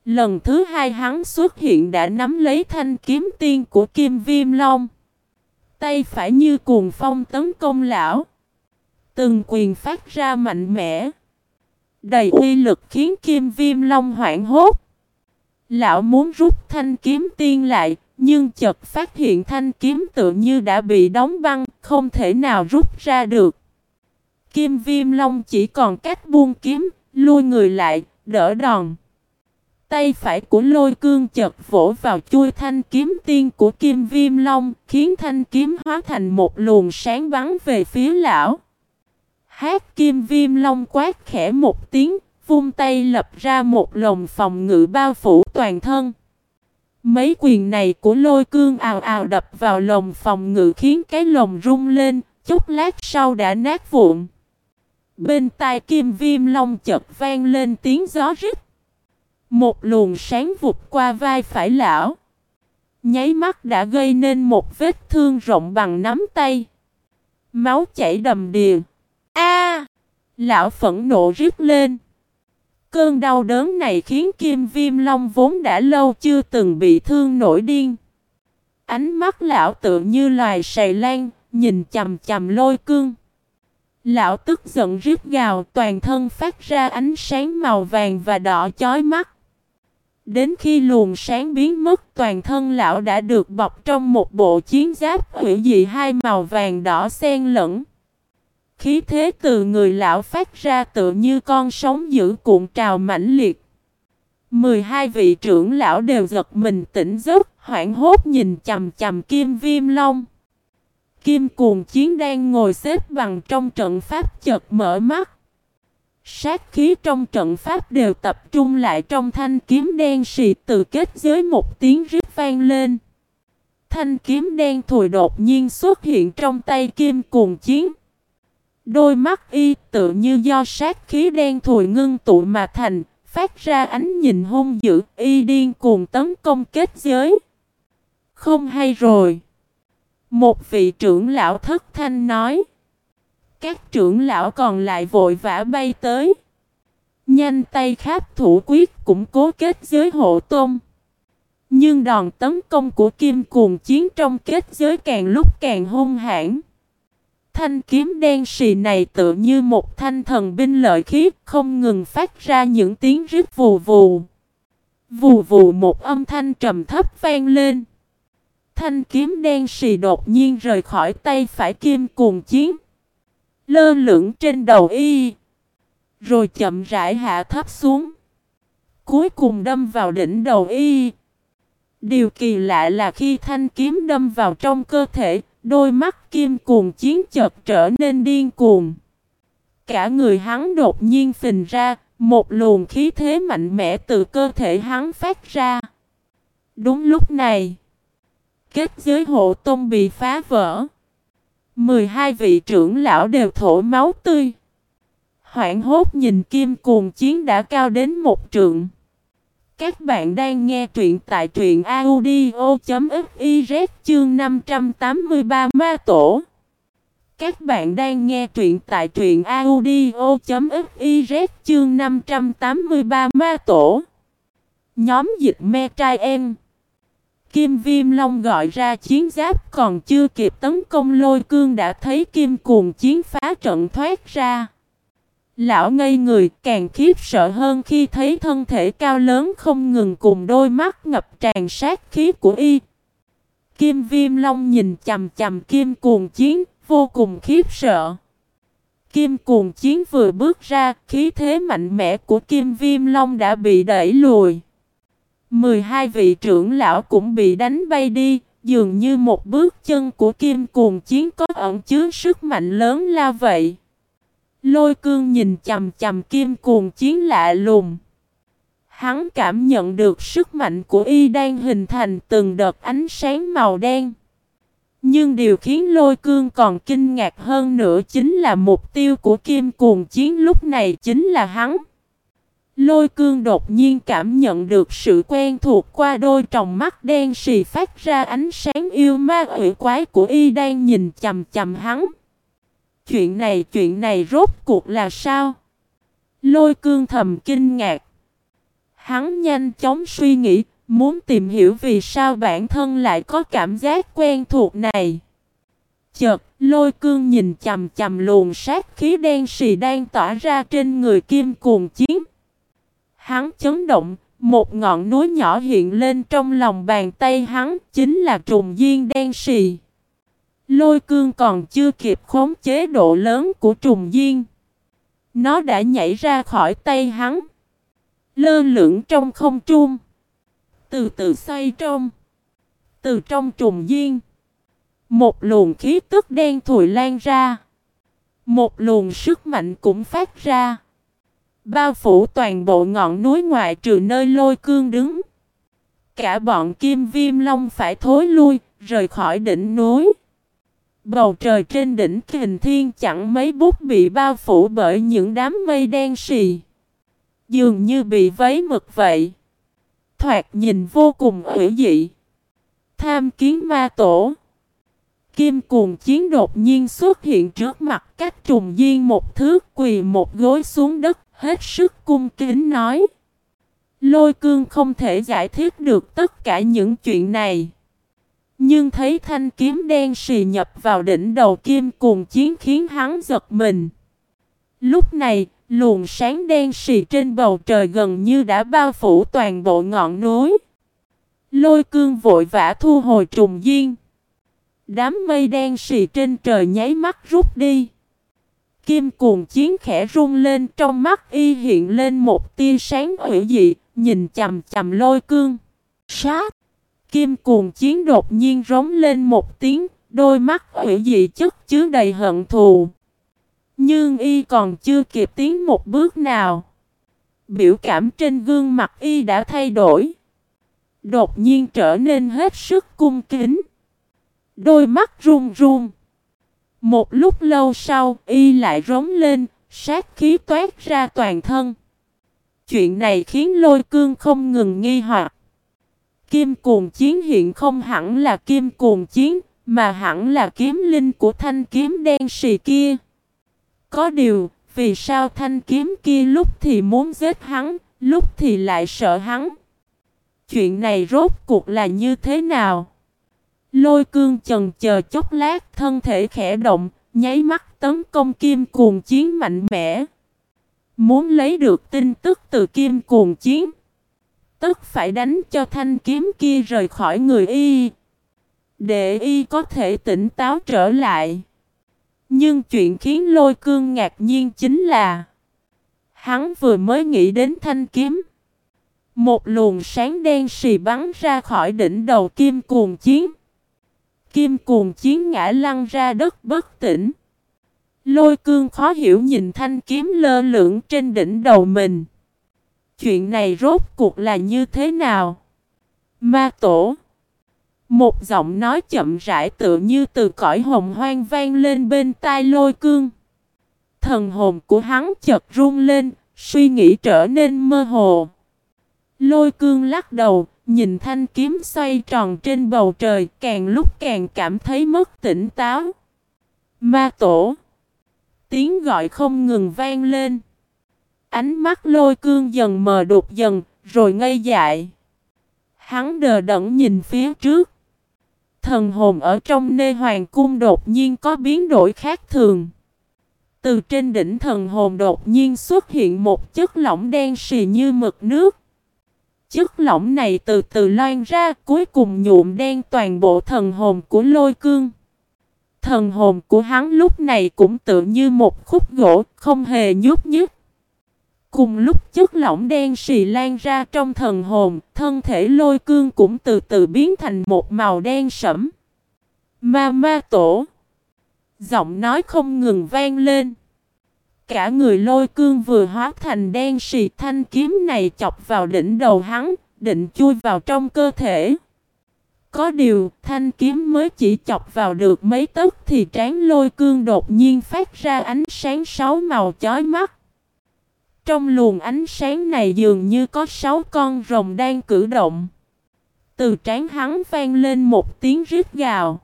Lần thứ hai hắn xuất hiện đã nắm lấy thanh kiếm tiên của Kim Viêm Long. Tay phải như cuồng phong tấn công lão. Từng quyền phát ra mạnh mẽ. Đầy uy lực khiến Kim Viêm Long hoảng hốt. Lão muốn rút thanh kiếm tiên lại, nhưng chợt phát hiện thanh kiếm tự như đã bị đóng băng, không thể nào rút ra được. Kim Viêm Long chỉ còn cách buông kiếm, lui người lại, đỡ đòn. Tay phải của lôi cương chật vỗ vào chui thanh kiếm tiên của Kim Viêm Long, khiến thanh kiếm hóa thành một luồng sáng bắn về phía lão. Hát Kim Viêm Long quát khẽ một tiếng, vung tay lập ra một lồng phòng ngự bao phủ toàn thân. Mấy quyền này của lôi cương ào ào đập vào lồng phòng ngự khiến cái lồng rung lên, chút lát sau đã nát vụn. Bên tai kim viêm long chợt vang lên tiếng gió rít. Một luồng sáng vụt qua vai phải lão. Nháy mắt đã gây nên một vết thương rộng bằng nắm tay. Máu chảy đầm đìa. A! lão phẫn nộ rít lên. Cơn đau đớn này khiến Kim Viêm Long vốn đã lâu chưa từng bị thương nổi điên. Ánh mắt lão tự như loài sầy lan, nhìn chầm chầm lôi cương. Lão tức giận rít gào toàn thân phát ra ánh sáng màu vàng và đỏ chói mắt. Đến khi luồng sáng biến mất toàn thân lão đã được bọc trong một bộ chiến giáp hủy dị hai màu vàng đỏ xen lẫn. Khí thế từ người lão phát ra tự như con sóng dữ cuộn trào mãnh liệt. 12 vị trưởng lão đều giật mình tỉnh giấc, hoảng hốt nhìn chầm chầm kim viêm long. Kim cuồng chiến đang ngồi xếp bằng trong trận pháp chợt mở mắt. Sát khí trong trận pháp đều tập trung lại trong thanh kiếm đen xì từ kết giới một tiếng rít vang lên. Thanh kiếm đen thùi đột nhiên xuất hiện trong tay kim cuồng chiến. Đôi mắt y tự như do sát khí đen thùi ngưng tụ mà thành, phát ra ánh nhìn hung dữ, y điên cuồng tấn công kết giới. Không hay rồi. Một vị trưởng lão thất thanh nói. Các trưởng lão còn lại vội vã bay tới. Nhanh tay kháp thủ quyết cũng cố kết giới hộ tôn. Nhưng đòn tấn công của kim cuồng chiến trong kết giới càng lúc càng hung hãn. Thanh kiếm đen xì này tựa như một thanh thần binh lợi khí, không ngừng phát ra những tiếng rít vù vù. Vù vù một âm thanh trầm thấp vang lên. Thanh kiếm đen xì đột nhiên rời khỏi tay phải kim cuồng chiến. Lơ lửng trên đầu y. Rồi chậm rãi hạ thấp xuống. Cuối cùng đâm vào đỉnh đầu y. Điều kỳ lạ là khi thanh kiếm đâm vào trong cơ thể, đôi mắt kim cuồng chiến chợt trở nên điên cuồng. Cả người hắn đột nhiên phình ra, một luồng khí thế mạnh mẽ từ cơ thể hắn phát ra. Đúng lúc này, kết giới hộ tôn bị phá vỡ. 12 vị trưởng lão đều thổ máu tươi. Hoảng hốt nhìn kim cuồng chiến đã cao đến một trượng. Các bạn đang nghe truyện tại truyện audio.fiz chương 583 ma tổ. Các bạn đang nghe truyện tại truyện audio.fiz chương 583 ma tổ. Nhóm dịch me trai em. Kim Viêm Long gọi ra chiến giáp còn chưa kịp tấn công lôi cương đã thấy kim cuồng chiến phá trận thoát ra. Lão ngây người càng khiếp sợ hơn khi thấy thân thể cao lớn không ngừng cùng đôi mắt ngập tràn sát khí của y. Kim Viêm Long nhìn chầm chầm kim cuồng chiến, vô cùng khiếp sợ. Kim cuồng chiến vừa bước ra, khí thế mạnh mẽ của Kim Viêm Long đã bị đẩy lùi. 12 vị trưởng lão cũng bị đánh bay đi, dường như một bước chân của kim cuồng chiến có ẩn chứa sức mạnh lớn lao vậy. Lôi cương nhìn chầm chầm kim cuồng chiến lạ lùng. Hắn cảm nhận được sức mạnh của y đang hình thành từng đợt ánh sáng màu đen. Nhưng điều khiến lôi cương còn kinh ngạc hơn nữa chính là mục tiêu của kim cuồng chiến lúc này chính là hắn. Lôi cương đột nhiên cảm nhận được sự quen thuộc qua đôi tròng mắt đen xì phát ra ánh sáng yêu ma ủy quái của y đang nhìn chầm chầm hắn. Chuyện này chuyện này rốt cuộc là sao? Lôi cương thầm kinh ngạc. Hắn nhanh chóng suy nghĩ, muốn tìm hiểu vì sao bản thân lại có cảm giác quen thuộc này. Chợt, lôi cương nhìn chầm chầm luồng sát khí đen xì đang tỏa ra trên người kim cuồng chiến. Hắn chấn động, một ngọn núi nhỏ hiện lên trong lòng bàn tay hắn, chính là trùng duyên đen xì. Lôi cương còn chưa kịp khống chế độ lớn của trùng duyên. Nó đã nhảy ra khỏi tay hắn. Lơ lửng trong không trung. Từ từ xoay trong. Từ trong trùng duyên. Một luồng khí tức đen thùi lan ra. Một luồng sức mạnh cũng phát ra. Bao phủ toàn bộ ngọn núi ngoại trừ nơi lôi cương đứng. Cả bọn kim viêm long phải thối lui, rời khỏi đỉnh núi. Bầu trời trên đỉnh kình thiên chẳng mấy bút bị bao phủ bởi những đám mây đen xì. Dường như bị vấy mực vậy. Thoạt nhìn vô cùng hữu dị. Tham kiến ma tổ. Kim cuồng chiến đột nhiên xuất hiện trước mặt cách trùng duyên một thước quỳ một gối xuống đất hết sức cung kính nói. Lôi cương không thể giải thích được tất cả những chuyện này. Nhưng thấy thanh kiếm đen xì nhập vào đỉnh đầu kim cùng chiến khiến hắn giật mình. Lúc này, luồng sáng đen xì trên bầu trời gần như đã bao phủ toàn bộ ngọn núi. Lôi cương vội vã thu hồi trùng duyên. Đám mây đen xì trên trời nháy mắt rút đi. Kim cuồng chiến khẽ rung lên trong mắt y hiện lên một tia sáng hữu dị, nhìn chầm chầm lôi cương. Sát! Kim cuồng chiến đột nhiên rống lên một tiếng, đôi mắt hữu dị chất chứa đầy hận thù. Nhưng y còn chưa kịp tiến một bước nào. Biểu cảm trên gương mặt y đã thay đổi. Đột nhiên trở nên hết sức cung kính. Đôi mắt run run. Một lúc lâu sau, y lại rống lên, sát khí toát ra toàn thân. Chuyện này khiến lôi cương không ngừng nghi hoặc. Kim cuồng chiến hiện không hẳn là kim cuồng chiến, mà hẳn là kiếm linh của thanh kiếm đen xì kia. Có điều, vì sao thanh kiếm kia lúc thì muốn giết hắn, lúc thì lại sợ hắn? Chuyện này rốt cuộc là như thế nào? Lôi cương chần chờ chốc lát thân thể khẽ động, nháy mắt tấn công kim cuồng chiến mạnh mẽ. Muốn lấy được tin tức từ kim cuồng chiến. Tức phải đánh cho thanh kiếm kia rời khỏi người y. Để y có thể tỉnh táo trở lại. Nhưng chuyện khiến lôi cương ngạc nhiên chính là Hắn vừa mới nghĩ đến thanh kiếm Một luồng sáng đen xì bắn ra khỏi đỉnh đầu kim cuồng chiến Kim cuồng chiến ngã lăn ra đất bất tỉnh Lôi cương khó hiểu nhìn thanh kiếm lơ lửng trên đỉnh đầu mình Chuyện này rốt cuộc là như thế nào? Ma tổ một giọng nói chậm rãi tự như từ cõi hồng hoang vang lên bên tai lôi cương. Thần hồn của hắn chợt run lên, suy nghĩ trở nên mơ hồ. Lôi cương lắc đầu, nhìn thanh kiếm xoay tròn trên bầu trời, càng lúc càng cảm thấy mất tỉnh táo. Ma tổ! Tiếng gọi không ngừng vang lên. Ánh mắt lôi cương dần mờ đột dần, rồi ngây dại. Hắn đờ đẫn nhìn phía trước thần hồn ở trong nê hoàng cung đột nhiên có biến đổi khác thường. Từ trên đỉnh thần hồn đột nhiên xuất hiện một chất lỏng đen xì như mực nước. Chất lỏng này từ từ loan ra cuối cùng nhuộm đen toàn bộ thần hồn của lôi cương. Thần hồn của hắn lúc này cũng tự như một khúc gỗ không hề nhúc nhích. Cùng lúc chất lỏng đen xì lan ra trong thần hồn, thân thể lôi cương cũng từ từ biến thành một màu đen sẫm. Ma ma tổ. Giọng nói không ngừng vang lên. Cả người lôi cương vừa hóa thành đen xì thanh kiếm này chọc vào đỉnh đầu hắn, định chui vào trong cơ thể. Có điều, thanh kiếm mới chỉ chọc vào được mấy tấc thì trán lôi cương đột nhiên phát ra ánh sáng sáu màu chói mắt. Trong luồng ánh sáng này dường như có sáu con rồng đang cử động. Từ trán hắn vang lên một tiếng rít gào.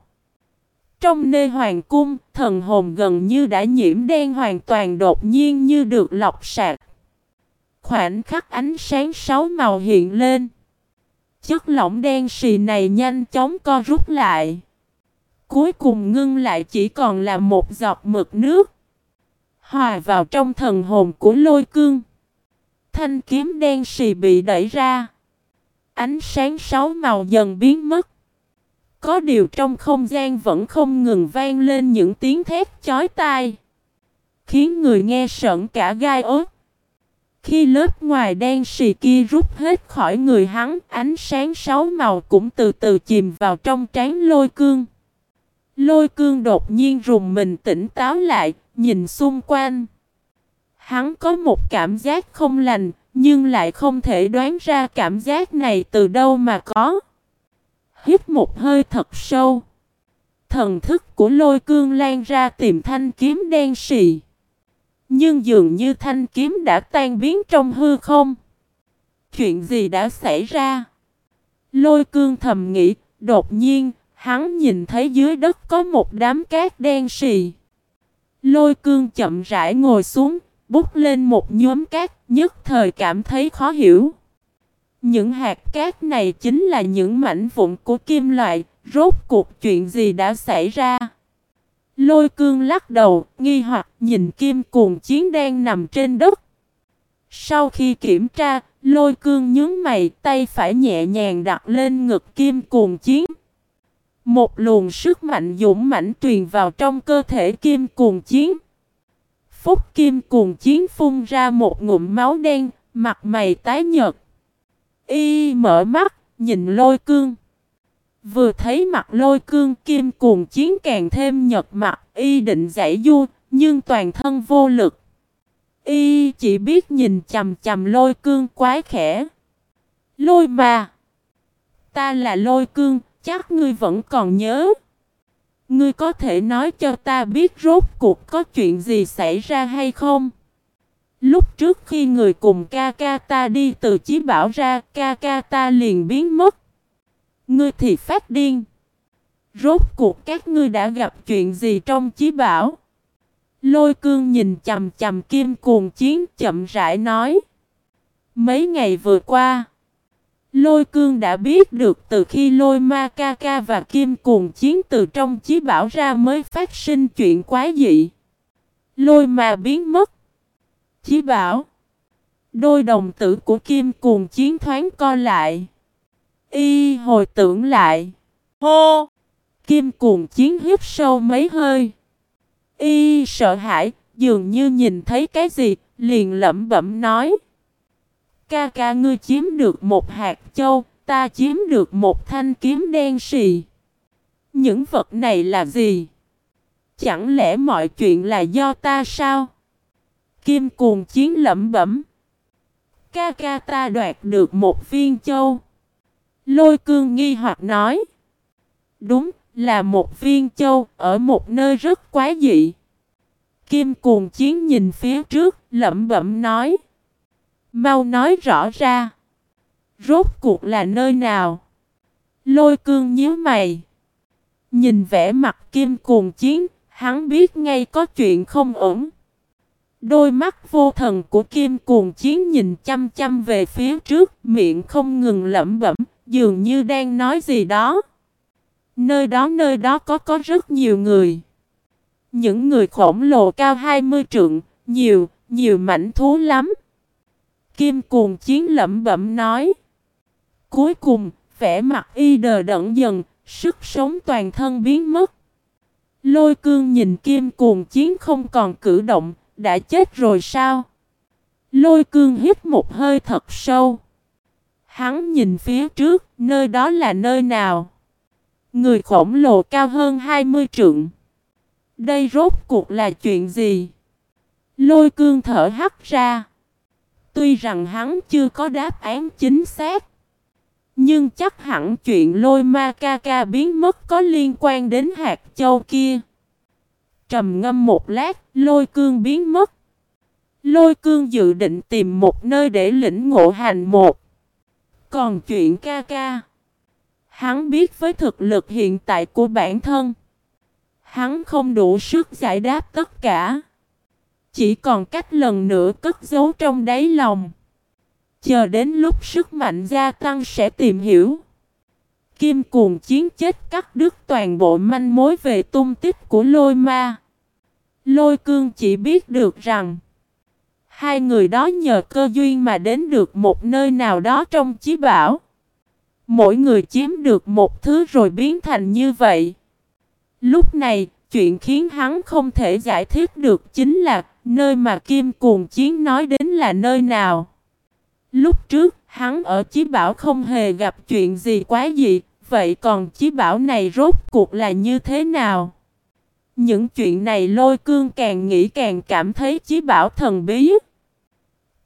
Trong nơi hoàng cung, thần hồn gần như đã nhiễm đen hoàn toàn đột nhiên như được lọc sạc. Khoảnh khắc ánh sáng sáu màu hiện lên. Chất lỏng đen xì này nhanh chóng co rút lại. Cuối cùng ngưng lại chỉ còn là một giọt mực nước hòa vào trong thần hồn của lôi cương. Thanh kiếm đen xì bị đẩy ra. Ánh sáng sáu màu dần biến mất. Có điều trong không gian vẫn không ngừng vang lên những tiếng thét chói tai. Khiến người nghe sợn cả gai ớt. Khi lớp ngoài đen xì kia rút hết khỏi người hắn, ánh sáng sáu màu cũng từ từ chìm vào trong trán lôi cương. Lôi cương đột nhiên rùng mình tỉnh táo lại, nhìn xung quanh. Hắn có một cảm giác không lành, nhưng lại không thể đoán ra cảm giác này từ đâu mà có. Hít một hơi thật sâu. Thần thức của lôi cương lan ra tìm thanh kiếm đen xì. Nhưng dường như thanh kiếm đã tan biến trong hư không. Chuyện gì đã xảy ra? Lôi cương thầm nghĩ, đột nhiên, hắn nhìn thấy dưới đất có một đám cát đen xì. Lôi cương chậm rãi ngồi xuống, bút lên một nhóm cát, nhất thời cảm thấy khó hiểu. Những hạt cát này chính là những mảnh vụn của kim loại, rốt cuộc chuyện gì đã xảy ra? Lôi cương lắc đầu, nghi hoặc nhìn kim cuồng chiến đang nằm trên đất. Sau khi kiểm tra, lôi cương nhướng mày, tay phải nhẹ nhàng đặt lên ngực kim cuồng chiến. Một luồng sức mạnh dũng mãnh truyền vào trong cơ thể kim cuồng chiến. Phúc kim cuồng chiến phun ra một ngụm máu đen, mặt mày tái nhợt. Y mở mắt, nhìn lôi cương. Vừa thấy mặt lôi cương kim cuồng chiến càng thêm nhật mặt, y định giải du, nhưng toàn thân vô lực. Y chỉ biết nhìn chầm chầm lôi cương quái khẽ. Lôi mà! Ta là lôi cương, chắc ngươi vẫn còn nhớ. Ngươi có thể nói cho ta biết rốt cuộc có chuyện gì xảy ra hay không? Lúc trước khi người cùng ca ca ta đi từ chí bảo ra, ca ca ta liền biến mất. Ngươi thì phát điên. Rốt cuộc các ngươi đã gặp chuyện gì trong chí bảo? Lôi cương nhìn chầm chầm kim cuồng chiến chậm rãi nói. Mấy ngày vừa qua, lôi cương đã biết được từ khi lôi ma ca ca và kim cuồng chiến từ trong chí bảo ra mới phát sinh chuyện quái dị. Lôi ma biến mất. Chí bảo. Đôi đồng tử của kim cuồng chiến thoáng co lại. Y hồi tưởng lại. Hô! Kim cuồng chiến hít sâu mấy hơi. Y sợ hãi, dường như nhìn thấy cái gì, liền lẩm bẩm nói. Ca ca ngươi chiếm được một hạt châu, ta chiếm được một thanh kiếm đen xì. Những vật này là gì? Chẳng lẽ mọi chuyện là do ta sao? Kim cuồng chiến lẩm bẩm. Ca ca ta đoạt được một viên châu. Lôi cương nghi hoặc nói. Đúng, là một viên châu ở một nơi rất quá dị. Kim cuồng chiến nhìn phía trước, lẩm bẩm nói. Mau nói rõ ra. Rốt cuộc là nơi nào? Lôi cương nhíu mày. Nhìn vẻ mặt kim cuồng chiến, hắn biết ngay có chuyện không ổn. Đôi mắt vô thần của kim cuồng chiến nhìn chăm chăm về phía trước, miệng không ngừng lẩm bẩm, dường như đang nói gì đó. Nơi đó nơi đó có có rất nhiều người. Những người khổng lồ cao 20 trượng, nhiều, nhiều mảnh thú lắm. Kim cuồng chiến lẩm bẩm nói. Cuối cùng, vẻ mặt y đờ đẫn dần, sức sống toàn thân biến mất. Lôi cương nhìn kim cuồng chiến không còn cử động, đã chết rồi sao? Lôi cương hít một hơi thật sâu. Hắn nhìn phía trước, nơi đó là nơi nào? Người khổng lồ cao hơn 20 trượng. Đây rốt cuộc là chuyện gì? Lôi cương thở hắt ra. Tuy rằng hắn chưa có đáp án chính xác. Nhưng chắc hẳn chuyện lôi ma ca ca biến mất có liên quan đến hạt châu kia. Trầm ngâm một lát, lôi cương biến mất. Lôi cương dự định tìm một nơi để lĩnh ngộ hành một. Còn chuyện ca ca. Hắn biết với thực lực hiện tại của bản thân. Hắn không đủ sức giải đáp tất cả. Chỉ còn cách lần nữa cất giấu trong đáy lòng. Chờ đến lúc sức mạnh gia tăng sẽ tìm hiểu. Kim cuồng chiến chết cắt đứt toàn bộ manh mối về tung tích của lôi ma. Lôi cương chỉ biết được rằng Hai người đó nhờ cơ duyên mà đến được một nơi nào đó trong chí bảo. Mỗi người chiếm được một thứ rồi biến thành như vậy. Lúc này, chuyện khiến hắn không thể giải thích được chính là nơi mà Kim Cuồng Chiến nói đến là nơi nào. Lúc trước, hắn ở Chí Bảo không hề gặp chuyện gì quá dị, vậy còn Chí Bảo này rốt cuộc là như thế nào? Những chuyện này lôi cương càng nghĩ càng cảm thấy Chí Bảo thần bí.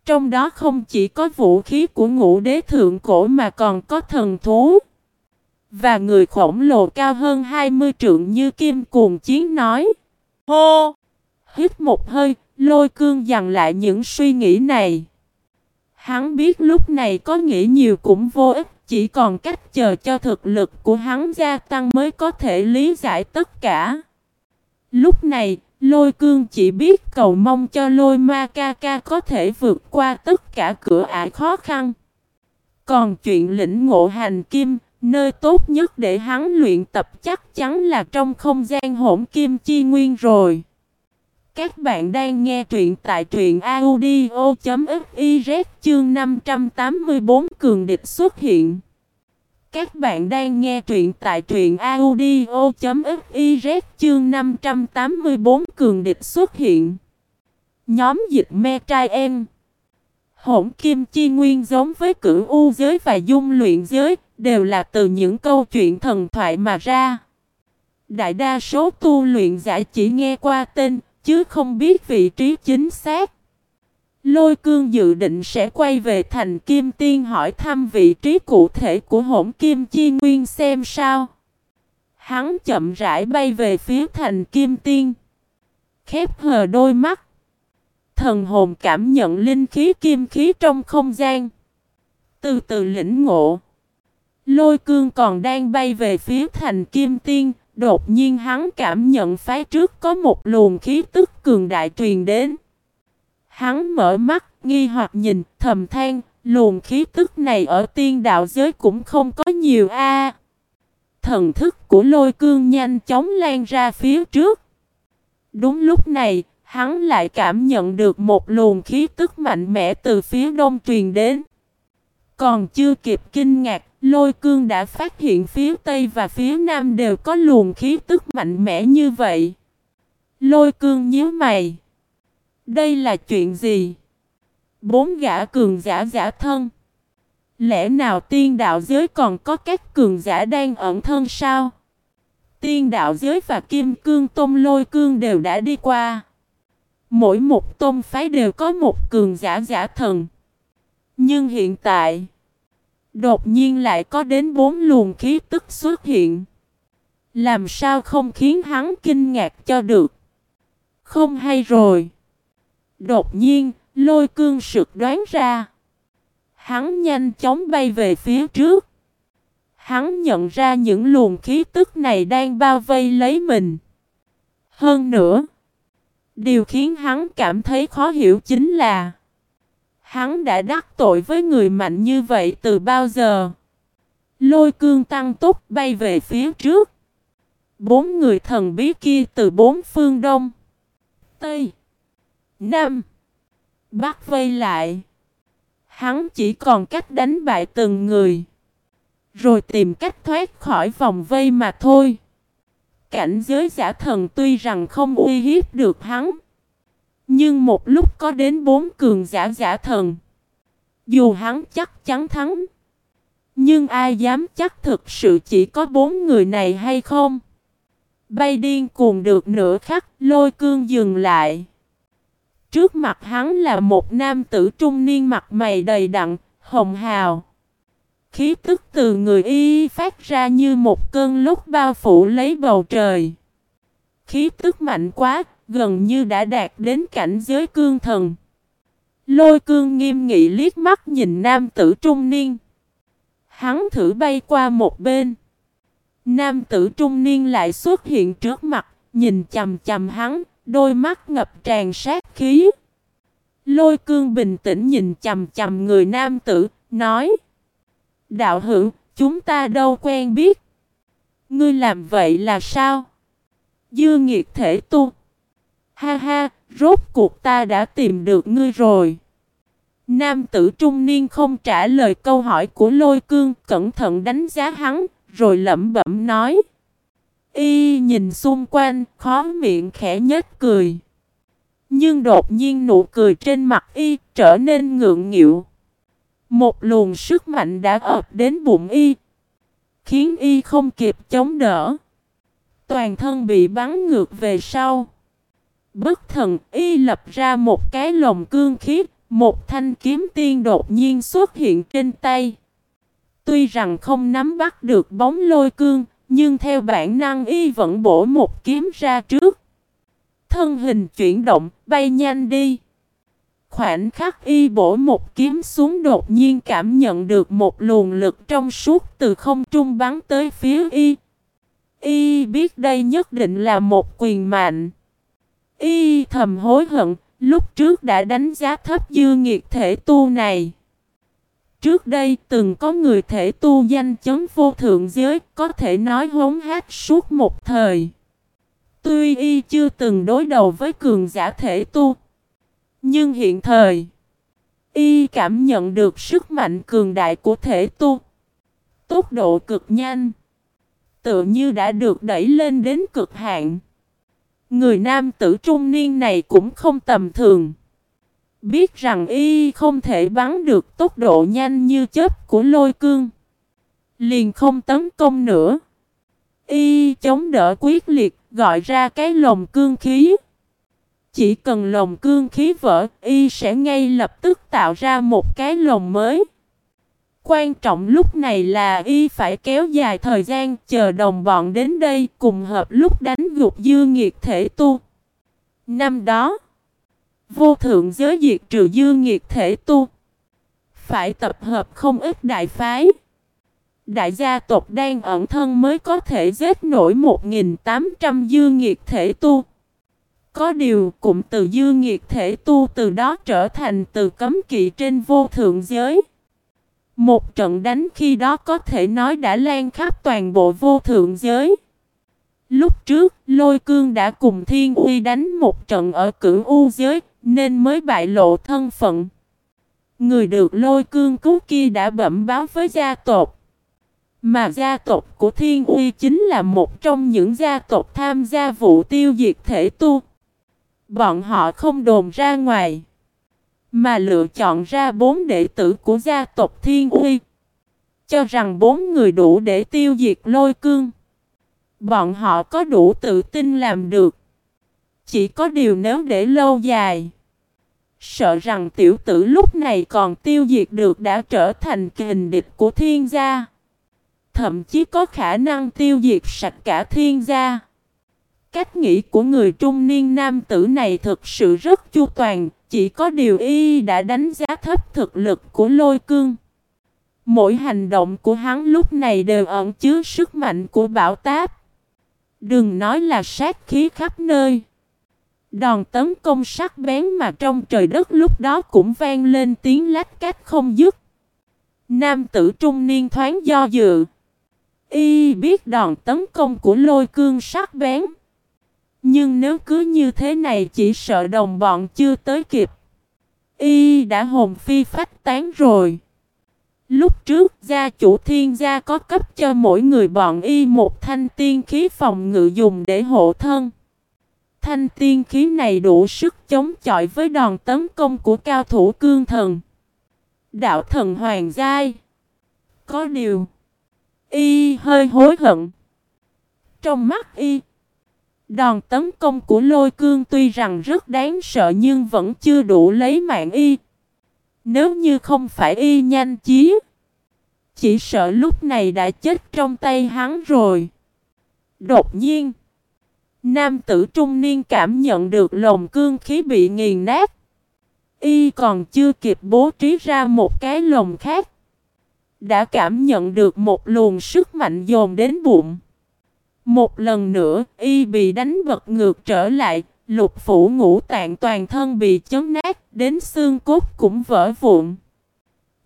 Trong đó không chỉ có vũ khí của ngũ đế thượng cổ mà còn có thần thú. Và người khổng lồ cao hơn 20 trượng như kim cuồng chiến nói. Hô! Hít một hơi, lôi cương dằn lại những suy nghĩ này. Hắn biết lúc này có nghĩ nhiều cũng vô ích, chỉ còn cách chờ cho thực lực của hắn gia tăng mới có thể lý giải tất cả. Lúc này, lôi cương chỉ biết cầu mong cho lôi ma ca ca có thể vượt qua tất cả cửa ải khó khăn. Còn chuyện lĩnh ngộ hành kim, nơi tốt nhất để hắn luyện tập chắc chắn là trong không gian hỗn kim chi nguyên rồi. Các bạn đang nghe truyện tại truyện audio.fiz chương 584 cường địch xuất hiện. Các bạn đang nghe truyện tại truyện audio.fiz chương 584 cường địch xuất hiện. Nhóm dịch me trai em. Hỗn kim chi nguyên giống với cửu u giới và dung luyện giới, đều là từ những câu chuyện thần thoại mà ra. Đại đa số tu luyện giả chỉ nghe qua tên, chứ không biết vị trí chính xác. Lôi cương dự định sẽ quay về thành Kim Tiên hỏi thăm vị trí cụ thể của hỗn Kim Chi Nguyên xem sao. Hắn chậm rãi bay về phía thành Kim Tiên. Khép hờ đôi mắt. Thần hồn cảm nhận linh khí, kim khí trong không gian. Từ từ lĩnh ngộ. Lôi cương còn đang bay về phía thành Kim Tiên. Đột nhiên hắn cảm nhận phái trước có một luồng khí tức cường đại truyền đến. Hắn mở mắt, nghi hoặc nhìn, thầm than, luồng khí tức này ở tiên đạo giới cũng không có nhiều a. thần thức của lôi cương nhanh chóng lan ra phía trước. Đúng lúc này, hắn lại cảm nhận được một luồng khí tức mạnh mẽ từ phía đông truyền đến. Còn chưa kịp kinh ngạc, lôi cương đã phát hiện phía tây và phía nam đều có luồng khí tức mạnh mẽ như vậy. Lôi cương nhíu mày. Đây là chuyện gì? Bốn gã cường giả giả thân. Lẽ nào tiên đạo giới còn có các cường giả đang ẩn thân sao? Tiên đạo giới và kim cương tôm lôi cương đều đã đi qua. Mỗi một tôn phái đều có một cường giả giả thần. Nhưng hiện tại, đột nhiên lại có đến bốn luồng khí tức xuất hiện. Làm sao không khiến hắn kinh ngạc cho được? Không hay rồi. Đột nhiên, lôi cương sực đoán ra. Hắn nhanh chóng bay về phía trước. Hắn nhận ra những luồng khí tức này đang bao vây lấy mình. Hơn nữa, điều khiến hắn cảm thấy khó hiểu chính là Hắn đã đắc tội với người mạnh như vậy từ bao giờ? Lôi cương tăng tốc bay về phía trước. Bốn người thần bí kia từ bốn phương đông, tây, Nam. Bắt vây lại. Hắn chỉ còn cách đánh bại từng người. Rồi tìm cách thoát khỏi vòng vây mà thôi. Cảnh giới giả thần tuy rằng không uy hiếp được hắn. Nhưng một lúc có đến bốn cường giả giả thần. Dù hắn chắc chắn thắng. Nhưng ai dám chắc thực sự chỉ có bốn người này hay không? Bay điên cuồng được nửa khắc, lôi cương dừng lại. Trước mặt hắn là một nam tử trung niên mặt mày đầy đặn, hồng hào. Khí tức từ người y phát ra như một cơn lốc bao phủ lấy bầu trời. Khí tức mạnh quá, gần như đã đạt đến cảnh giới cương thần. Lôi cương nghiêm nghị liếc mắt nhìn nam tử trung niên. Hắn thử bay qua một bên. Nam tử trung niên lại xuất hiện trước mặt, nhìn chầm chầm hắn, đôi mắt ngập tràn sát khí. Lôi cương bình tĩnh nhìn chầm chầm người nam tử, nói Đạo hữu, chúng ta đâu quen biết Ngươi làm vậy là sao? Dư nghiệt thể tu Ha ha, rốt cuộc ta đã tìm được ngươi rồi Nam tử trung niên không trả lời câu hỏi của lôi cương Cẩn thận đánh giá hắn Rồi lẩm bẩm nói Y nhìn xung quanh, khó miệng khẽ nhếch cười nhưng đột nhiên nụ cười trên mặt y trở nên ngượng nghịu. Một luồng sức mạnh đã ập đến bụng y. Khiến y không kịp chống đỡ. Toàn thân bị bắn ngược về sau. Bất thần y lập ra một cái lồng cương khí. Một thanh kiếm tiên đột nhiên xuất hiện trên tay. Tuy rằng không nắm bắt được bóng lôi cương. Nhưng theo bản năng y vẫn bổ một kiếm ra trước. Thân hình chuyển động, bay nhanh đi. Khoảnh khắc y bổ một kiếm xuống đột nhiên cảm nhận được một luồng lực trong suốt từ không trung bắn tới phía y. Y biết đây nhất định là một quyền mạnh. Y thầm hối hận, lúc trước đã đánh giá thấp dư nghiệt thể tu này. Trước đây từng có người thể tu danh chấn vô thượng giới, có thể nói hống hát suốt một thời. Tuy y chưa từng đối đầu với cường giả thể tu, nhưng hiện thời, y cảm nhận được sức mạnh cường đại của thể tu. Tốc độ cực nhanh, tự như đã được đẩy lên đến cực hạn. Người nam tử trung niên này cũng không tầm thường. Biết rằng y không thể bắn được tốc độ nhanh như chớp của lôi cương. Liền không tấn công nữa. Y chống đỡ quyết liệt, gọi ra cái lồng cương khí. Chỉ cần lồng cương khí vỡ, y sẽ ngay lập tức tạo ra một cái lồng mới. Quan trọng lúc này là y phải kéo dài thời gian chờ đồng bọn đến đây cùng hợp lúc đánh gục dư nghiệt thể tu. Năm đó, vô thượng giới diệt trừ dư nghiệt thể tu. Phải tập hợp không ít đại phái. Đại gia tộc đang ẩn thân mới có thể giết nổi 1.800 dư nghiệt thể tu. Có điều cũng từ dư nghiệt thể tu từ đó trở thành từ cấm kỵ trên vô thượng giới. Một trận đánh khi đó có thể nói đã lan khắp toàn bộ vô thượng giới. Lúc trước, Lôi Cương đã cùng Thiên Uy đánh một trận ở cửu U giới, nên mới bại lộ thân phận. Người được Lôi Cương cứu kia đã bẩm báo với gia tộc. Mà gia tộc của Thiên Uy chính là một trong những gia tộc tham gia vụ tiêu diệt thể tu. Bọn họ không đồn ra ngoài. Mà lựa chọn ra bốn đệ tử của gia tộc Thiên Uy. Cho rằng bốn người đủ để tiêu diệt lôi cương. Bọn họ có đủ tự tin làm được. Chỉ có điều nếu để lâu dài. Sợ rằng tiểu tử lúc này còn tiêu diệt được đã trở thành kình địch của thiên gia. Thậm chí có khả năng tiêu diệt sạch cả thiên gia. Cách nghĩ của người trung niên nam tử này thực sự rất chu toàn, chỉ có điều y đã đánh giá thấp thực lực của lôi cương. Mỗi hành động của hắn lúc này đều ẩn chứa sức mạnh của bảo táp. Đừng nói là sát khí khắp nơi. Đòn tấn công sắc bén mà trong trời đất lúc đó cũng vang lên tiếng lách cách không dứt. Nam tử trung niên thoáng do dự. Y biết đòn tấn công của lôi cương sắc bén. Nhưng nếu cứ như thế này chỉ sợ đồng bọn chưa tới kịp. Y đã hồn phi phách tán rồi. Lúc trước, gia chủ thiên gia có cấp cho mỗi người bọn y một thanh tiên khí phòng ngự dùng để hộ thân. Thanh tiên khí này đủ sức chống chọi với đòn tấn công của cao thủ cương thần. Đạo thần hoàng giai. Có điều. Y hơi hối hận. Trong mắt y. Đòn tấn công của lôi cương tuy rằng rất đáng sợ nhưng vẫn chưa đủ lấy mạng y. Nếu như không phải y nhanh chí, chỉ sợ lúc này đã chết trong tay hắn rồi. Đột nhiên, nam tử trung niên cảm nhận được lồng cương khí bị nghiền nát. Y còn chưa kịp bố trí ra một cái lồng khác. Đã cảm nhận được một luồng sức mạnh dồn đến bụng. Một lần nữa, y bị đánh bật ngược trở lại, lục phủ ngũ tạng toàn thân bị chấn nát, đến xương cốt cũng vỡ vụn.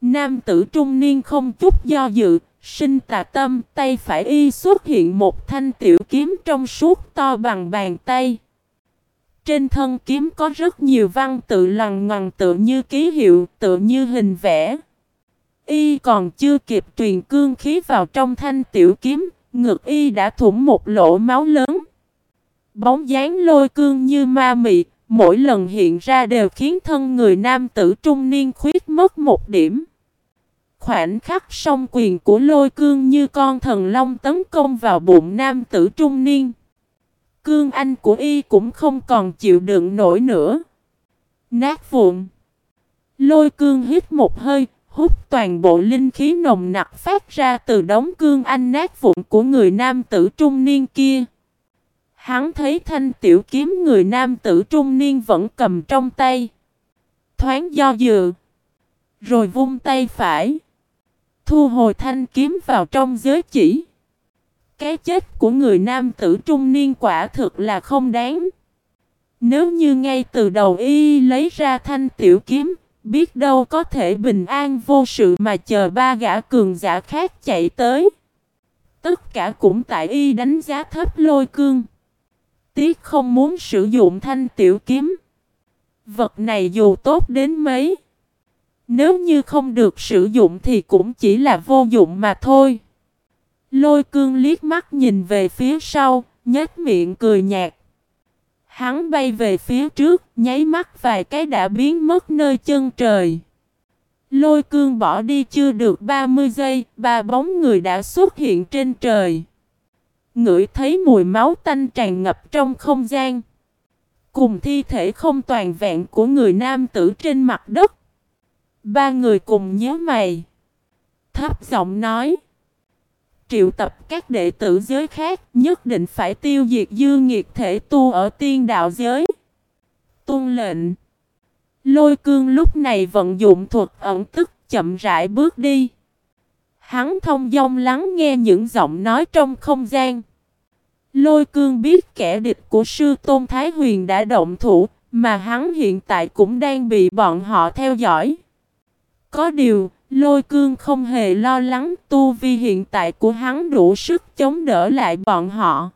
Nam tử trung niên không chút do dự, sinh tà tâm, tay phải y xuất hiện một thanh tiểu kiếm trong suốt to bằng bàn tay. Trên thân kiếm có rất nhiều văn tự lằn ngoằn tự như ký hiệu, tự như hình vẽ. Y còn chưa kịp truyền cương khí vào trong thanh tiểu kiếm, Ngực y đã thủng một lỗ máu lớn. Bóng dáng lôi cương như ma mị, mỗi lần hiện ra đều khiến thân người nam tử trung niên khuyết mất một điểm. Khoảnh khắc song quyền của lôi cương như con thần long tấn công vào bụng nam tử trung niên. Cương anh của y cũng không còn chịu đựng nổi nữa. Nát vụn. Lôi cương hít một hơi, hút toàn bộ linh khí nồng nặc phát ra từ đống cương anh nát vụn của người nam tử trung niên kia. Hắn thấy thanh tiểu kiếm người nam tử trung niên vẫn cầm trong tay. Thoáng do dự. Rồi vung tay phải. Thu hồi thanh kiếm vào trong giới chỉ. Cái chết của người nam tử trung niên quả thực là không đáng. Nếu như ngay từ đầu y lấy ra thanh tiểu kiếm, biết đâu có thể bình an vô sự mà chờ ba gã cường giả khác chạy tới. Tất cả cũng tại y đánh giá thấp lôi cương. Tiếc không muốn sử dụng thanh tiểu kiếm. Vật này dù tốt đến mấy. Nếu như không được sử dụng thì cũng chỉ là vô dụng mà thôi. Lôi cương liếc mắt nhìn về phía sau, nhếch miệng cười nhạt. Hắn bay về phía trước, nháy mắt vài cái đã biến mất nơi chân trời. Lôi cương bỏ đi chưa được 30 giây, ba bóng người đã xuất hiện trên trời. Ngửi thấy mùi máu tanh tràn ngập trong không gian. Cùng thi thể không toàn vẹn của người nam tử trên mặt đất. Ba người cùng nhớ mày. Thấp giọng nói. Triệu tập các đệ tử giới khác nhất định phải tiêu diệt dư nghiệt thể tu ở tiên đạo giới. Tuân lệnh. Lôi cương lúc này vận dụng thuật ẩn tức chậm rãi bước đi. Hắn thông dong lắng nghe những giọng nói trong không gian. Lôi cương biết kẻ địch của sư Tôn Thái Huyền đã động thủ, mà hắn hiện tại cũng đang bị bọn họ theo dõi. Có điều, lôi cương không hề lo lắng tu vi hiện tại của hắn đủ sức chống đỡ lại bọn họ.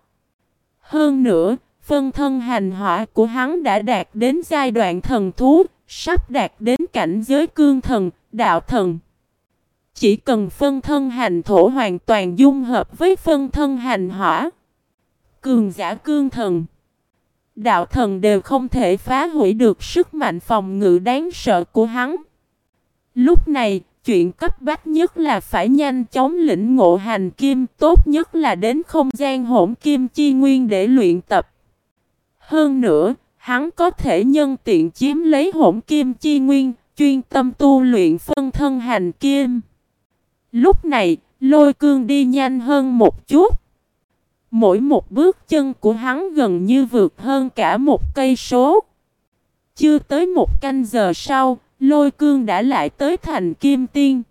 Hơn nữa, phân thân hành hỏa của hắn đã đạt đến giai đoạn thần thú, sắp đạt đến cảnh giới cương thần, đạo thần. Chỉ cần phân thân hành thổ hoàn toàn dung hợp với phân thân hành hỏa. Cường giả cương thần. Đạo thần đều không thể phá hủy được sức mạnh phòng ngự đáng sợ của hắn. Lúc này, chuyện cấp bách nhất là phải nhanh chóng lĩnh ngộ hành kim, tốt nhất là đến không gian hỗn kim chi nguyên để luyện tập. Hơn nữa, hắn có thể nhân tiện chiếm lấy hỗn kim chi nguyên, chuyên tâm tu luyện phân thân hành kim. Lúc này, lôi cương đi nhanh hơn một chút. Mỗi một bước chân của hắn gần như vượt hơn cả một cây số. Chưa tới một canh giờ sau, lôi cương đã lại tới thành Kim Tiên.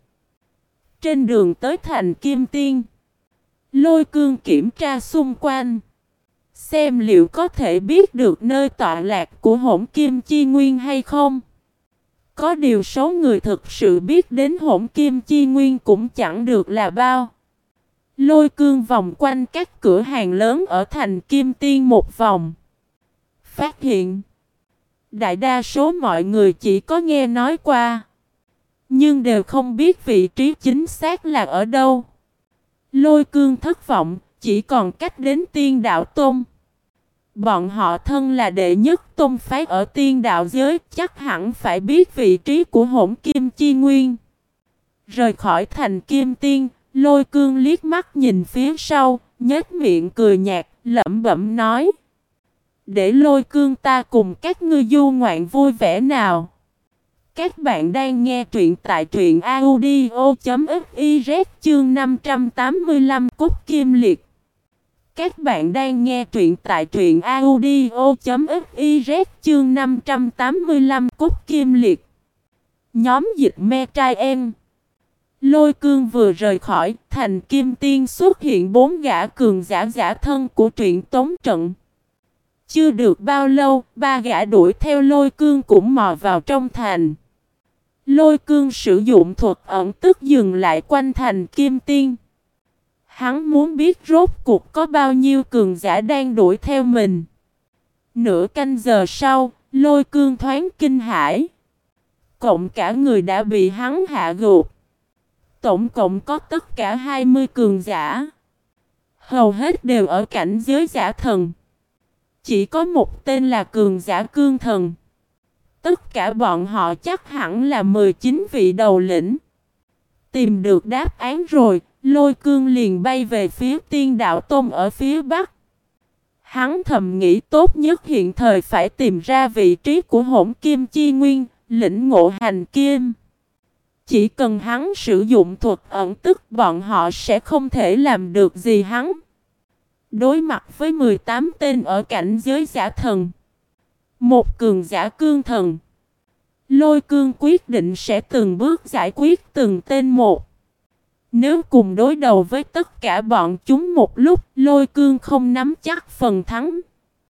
Trên đường tới thành Kim Tiên, lôi cương kiểm tra xung quanh. Xem liệu có thể biết được nơi tọa lạc của hỗn kim chi nguyên hay không. Có điều số người thực sự biết đến hỗn kim chi nguyên cũng chẳng được là bao. Lôi cương vòng quanh các cửa hàng lớn ở thành Kim Tiên một vòng. Phát hiện. Đại đa số mọi người chỉ có nghe nói qua. Nhưng đều không biết vị trí chính xác là ở đâu. Lôi cương thất vọng, chỉ còn cách đến tiên đạo tôn. Bọn họ thân là đệ nhất tôn phái ở tiên đạo giới, chắc hẳn phải biết vị trí của hỗn kim chi nguyên. Rời khỏi thành kim tiên, lôi cương liếc mắt nhìn phía sau, nhếch miệng cười nhạt, lẩm bẩm nói. Để lôi cương ta cùng các ngươi du ngoạn vui vẻ nào. Các bạn đang nghe truyện tại truyện audio.fiz chương 585 Cúc Kim Liệt. Các bạn đang nghe truyện tại truyện audio.fiz chương 585 Cúc Kim Liệt. Nhóm dịch me trai em. Lôi cương vừa rời khỏi, thành kim tiên xuất hiện bốn gã cường giả giả thân của truyện tống trận. Chưa được bao lâu, ba gã đuổi theo lôi cương cũng mò vào trong thành. Lôi cương sử dụng thuật ẩn tức dừng lại quanh thành kim tiên. Hắn muốn biết rốt cuộc có bao nhiêu cường giả đang đuổi theo mình. Nửa canh giờ sau, lôi cương thoáng kinh hãi. Cộng cả người đã bị hắn hạ gục. Tổng cộng có tất cả 20 cường giả. Hầu hết đều ở cảnh giới giả thần. Chỉ có một tên là cường giả cương thần. Tất cả bọn họ chắc hẳn là 19 vị đầu lĩnh. Tìm được đáp án rồi, lôi cương liền bay về phía tiên đạo tôn ở phía bắc. Hắn thầm nghĩ tốt nhất hiện thời phải tìm ra vị trí của hỗn kim chi nguyên, lĩnh ngộ hành kim. Chỉ cần hắn sử dụng thuật ẩn tức bọn họ sẽ không thể làm được gì hắn. Đối mặt với 18 tên ở cảnh giới giả thần. Một cường giả cương thần. Lôi cương quyết định sẽ từng bước giải quyết từng tên một. Nếu cùng đối đầu với tất cả bọn chúng một lúc, lôi cương không nắm chắc phần thắng.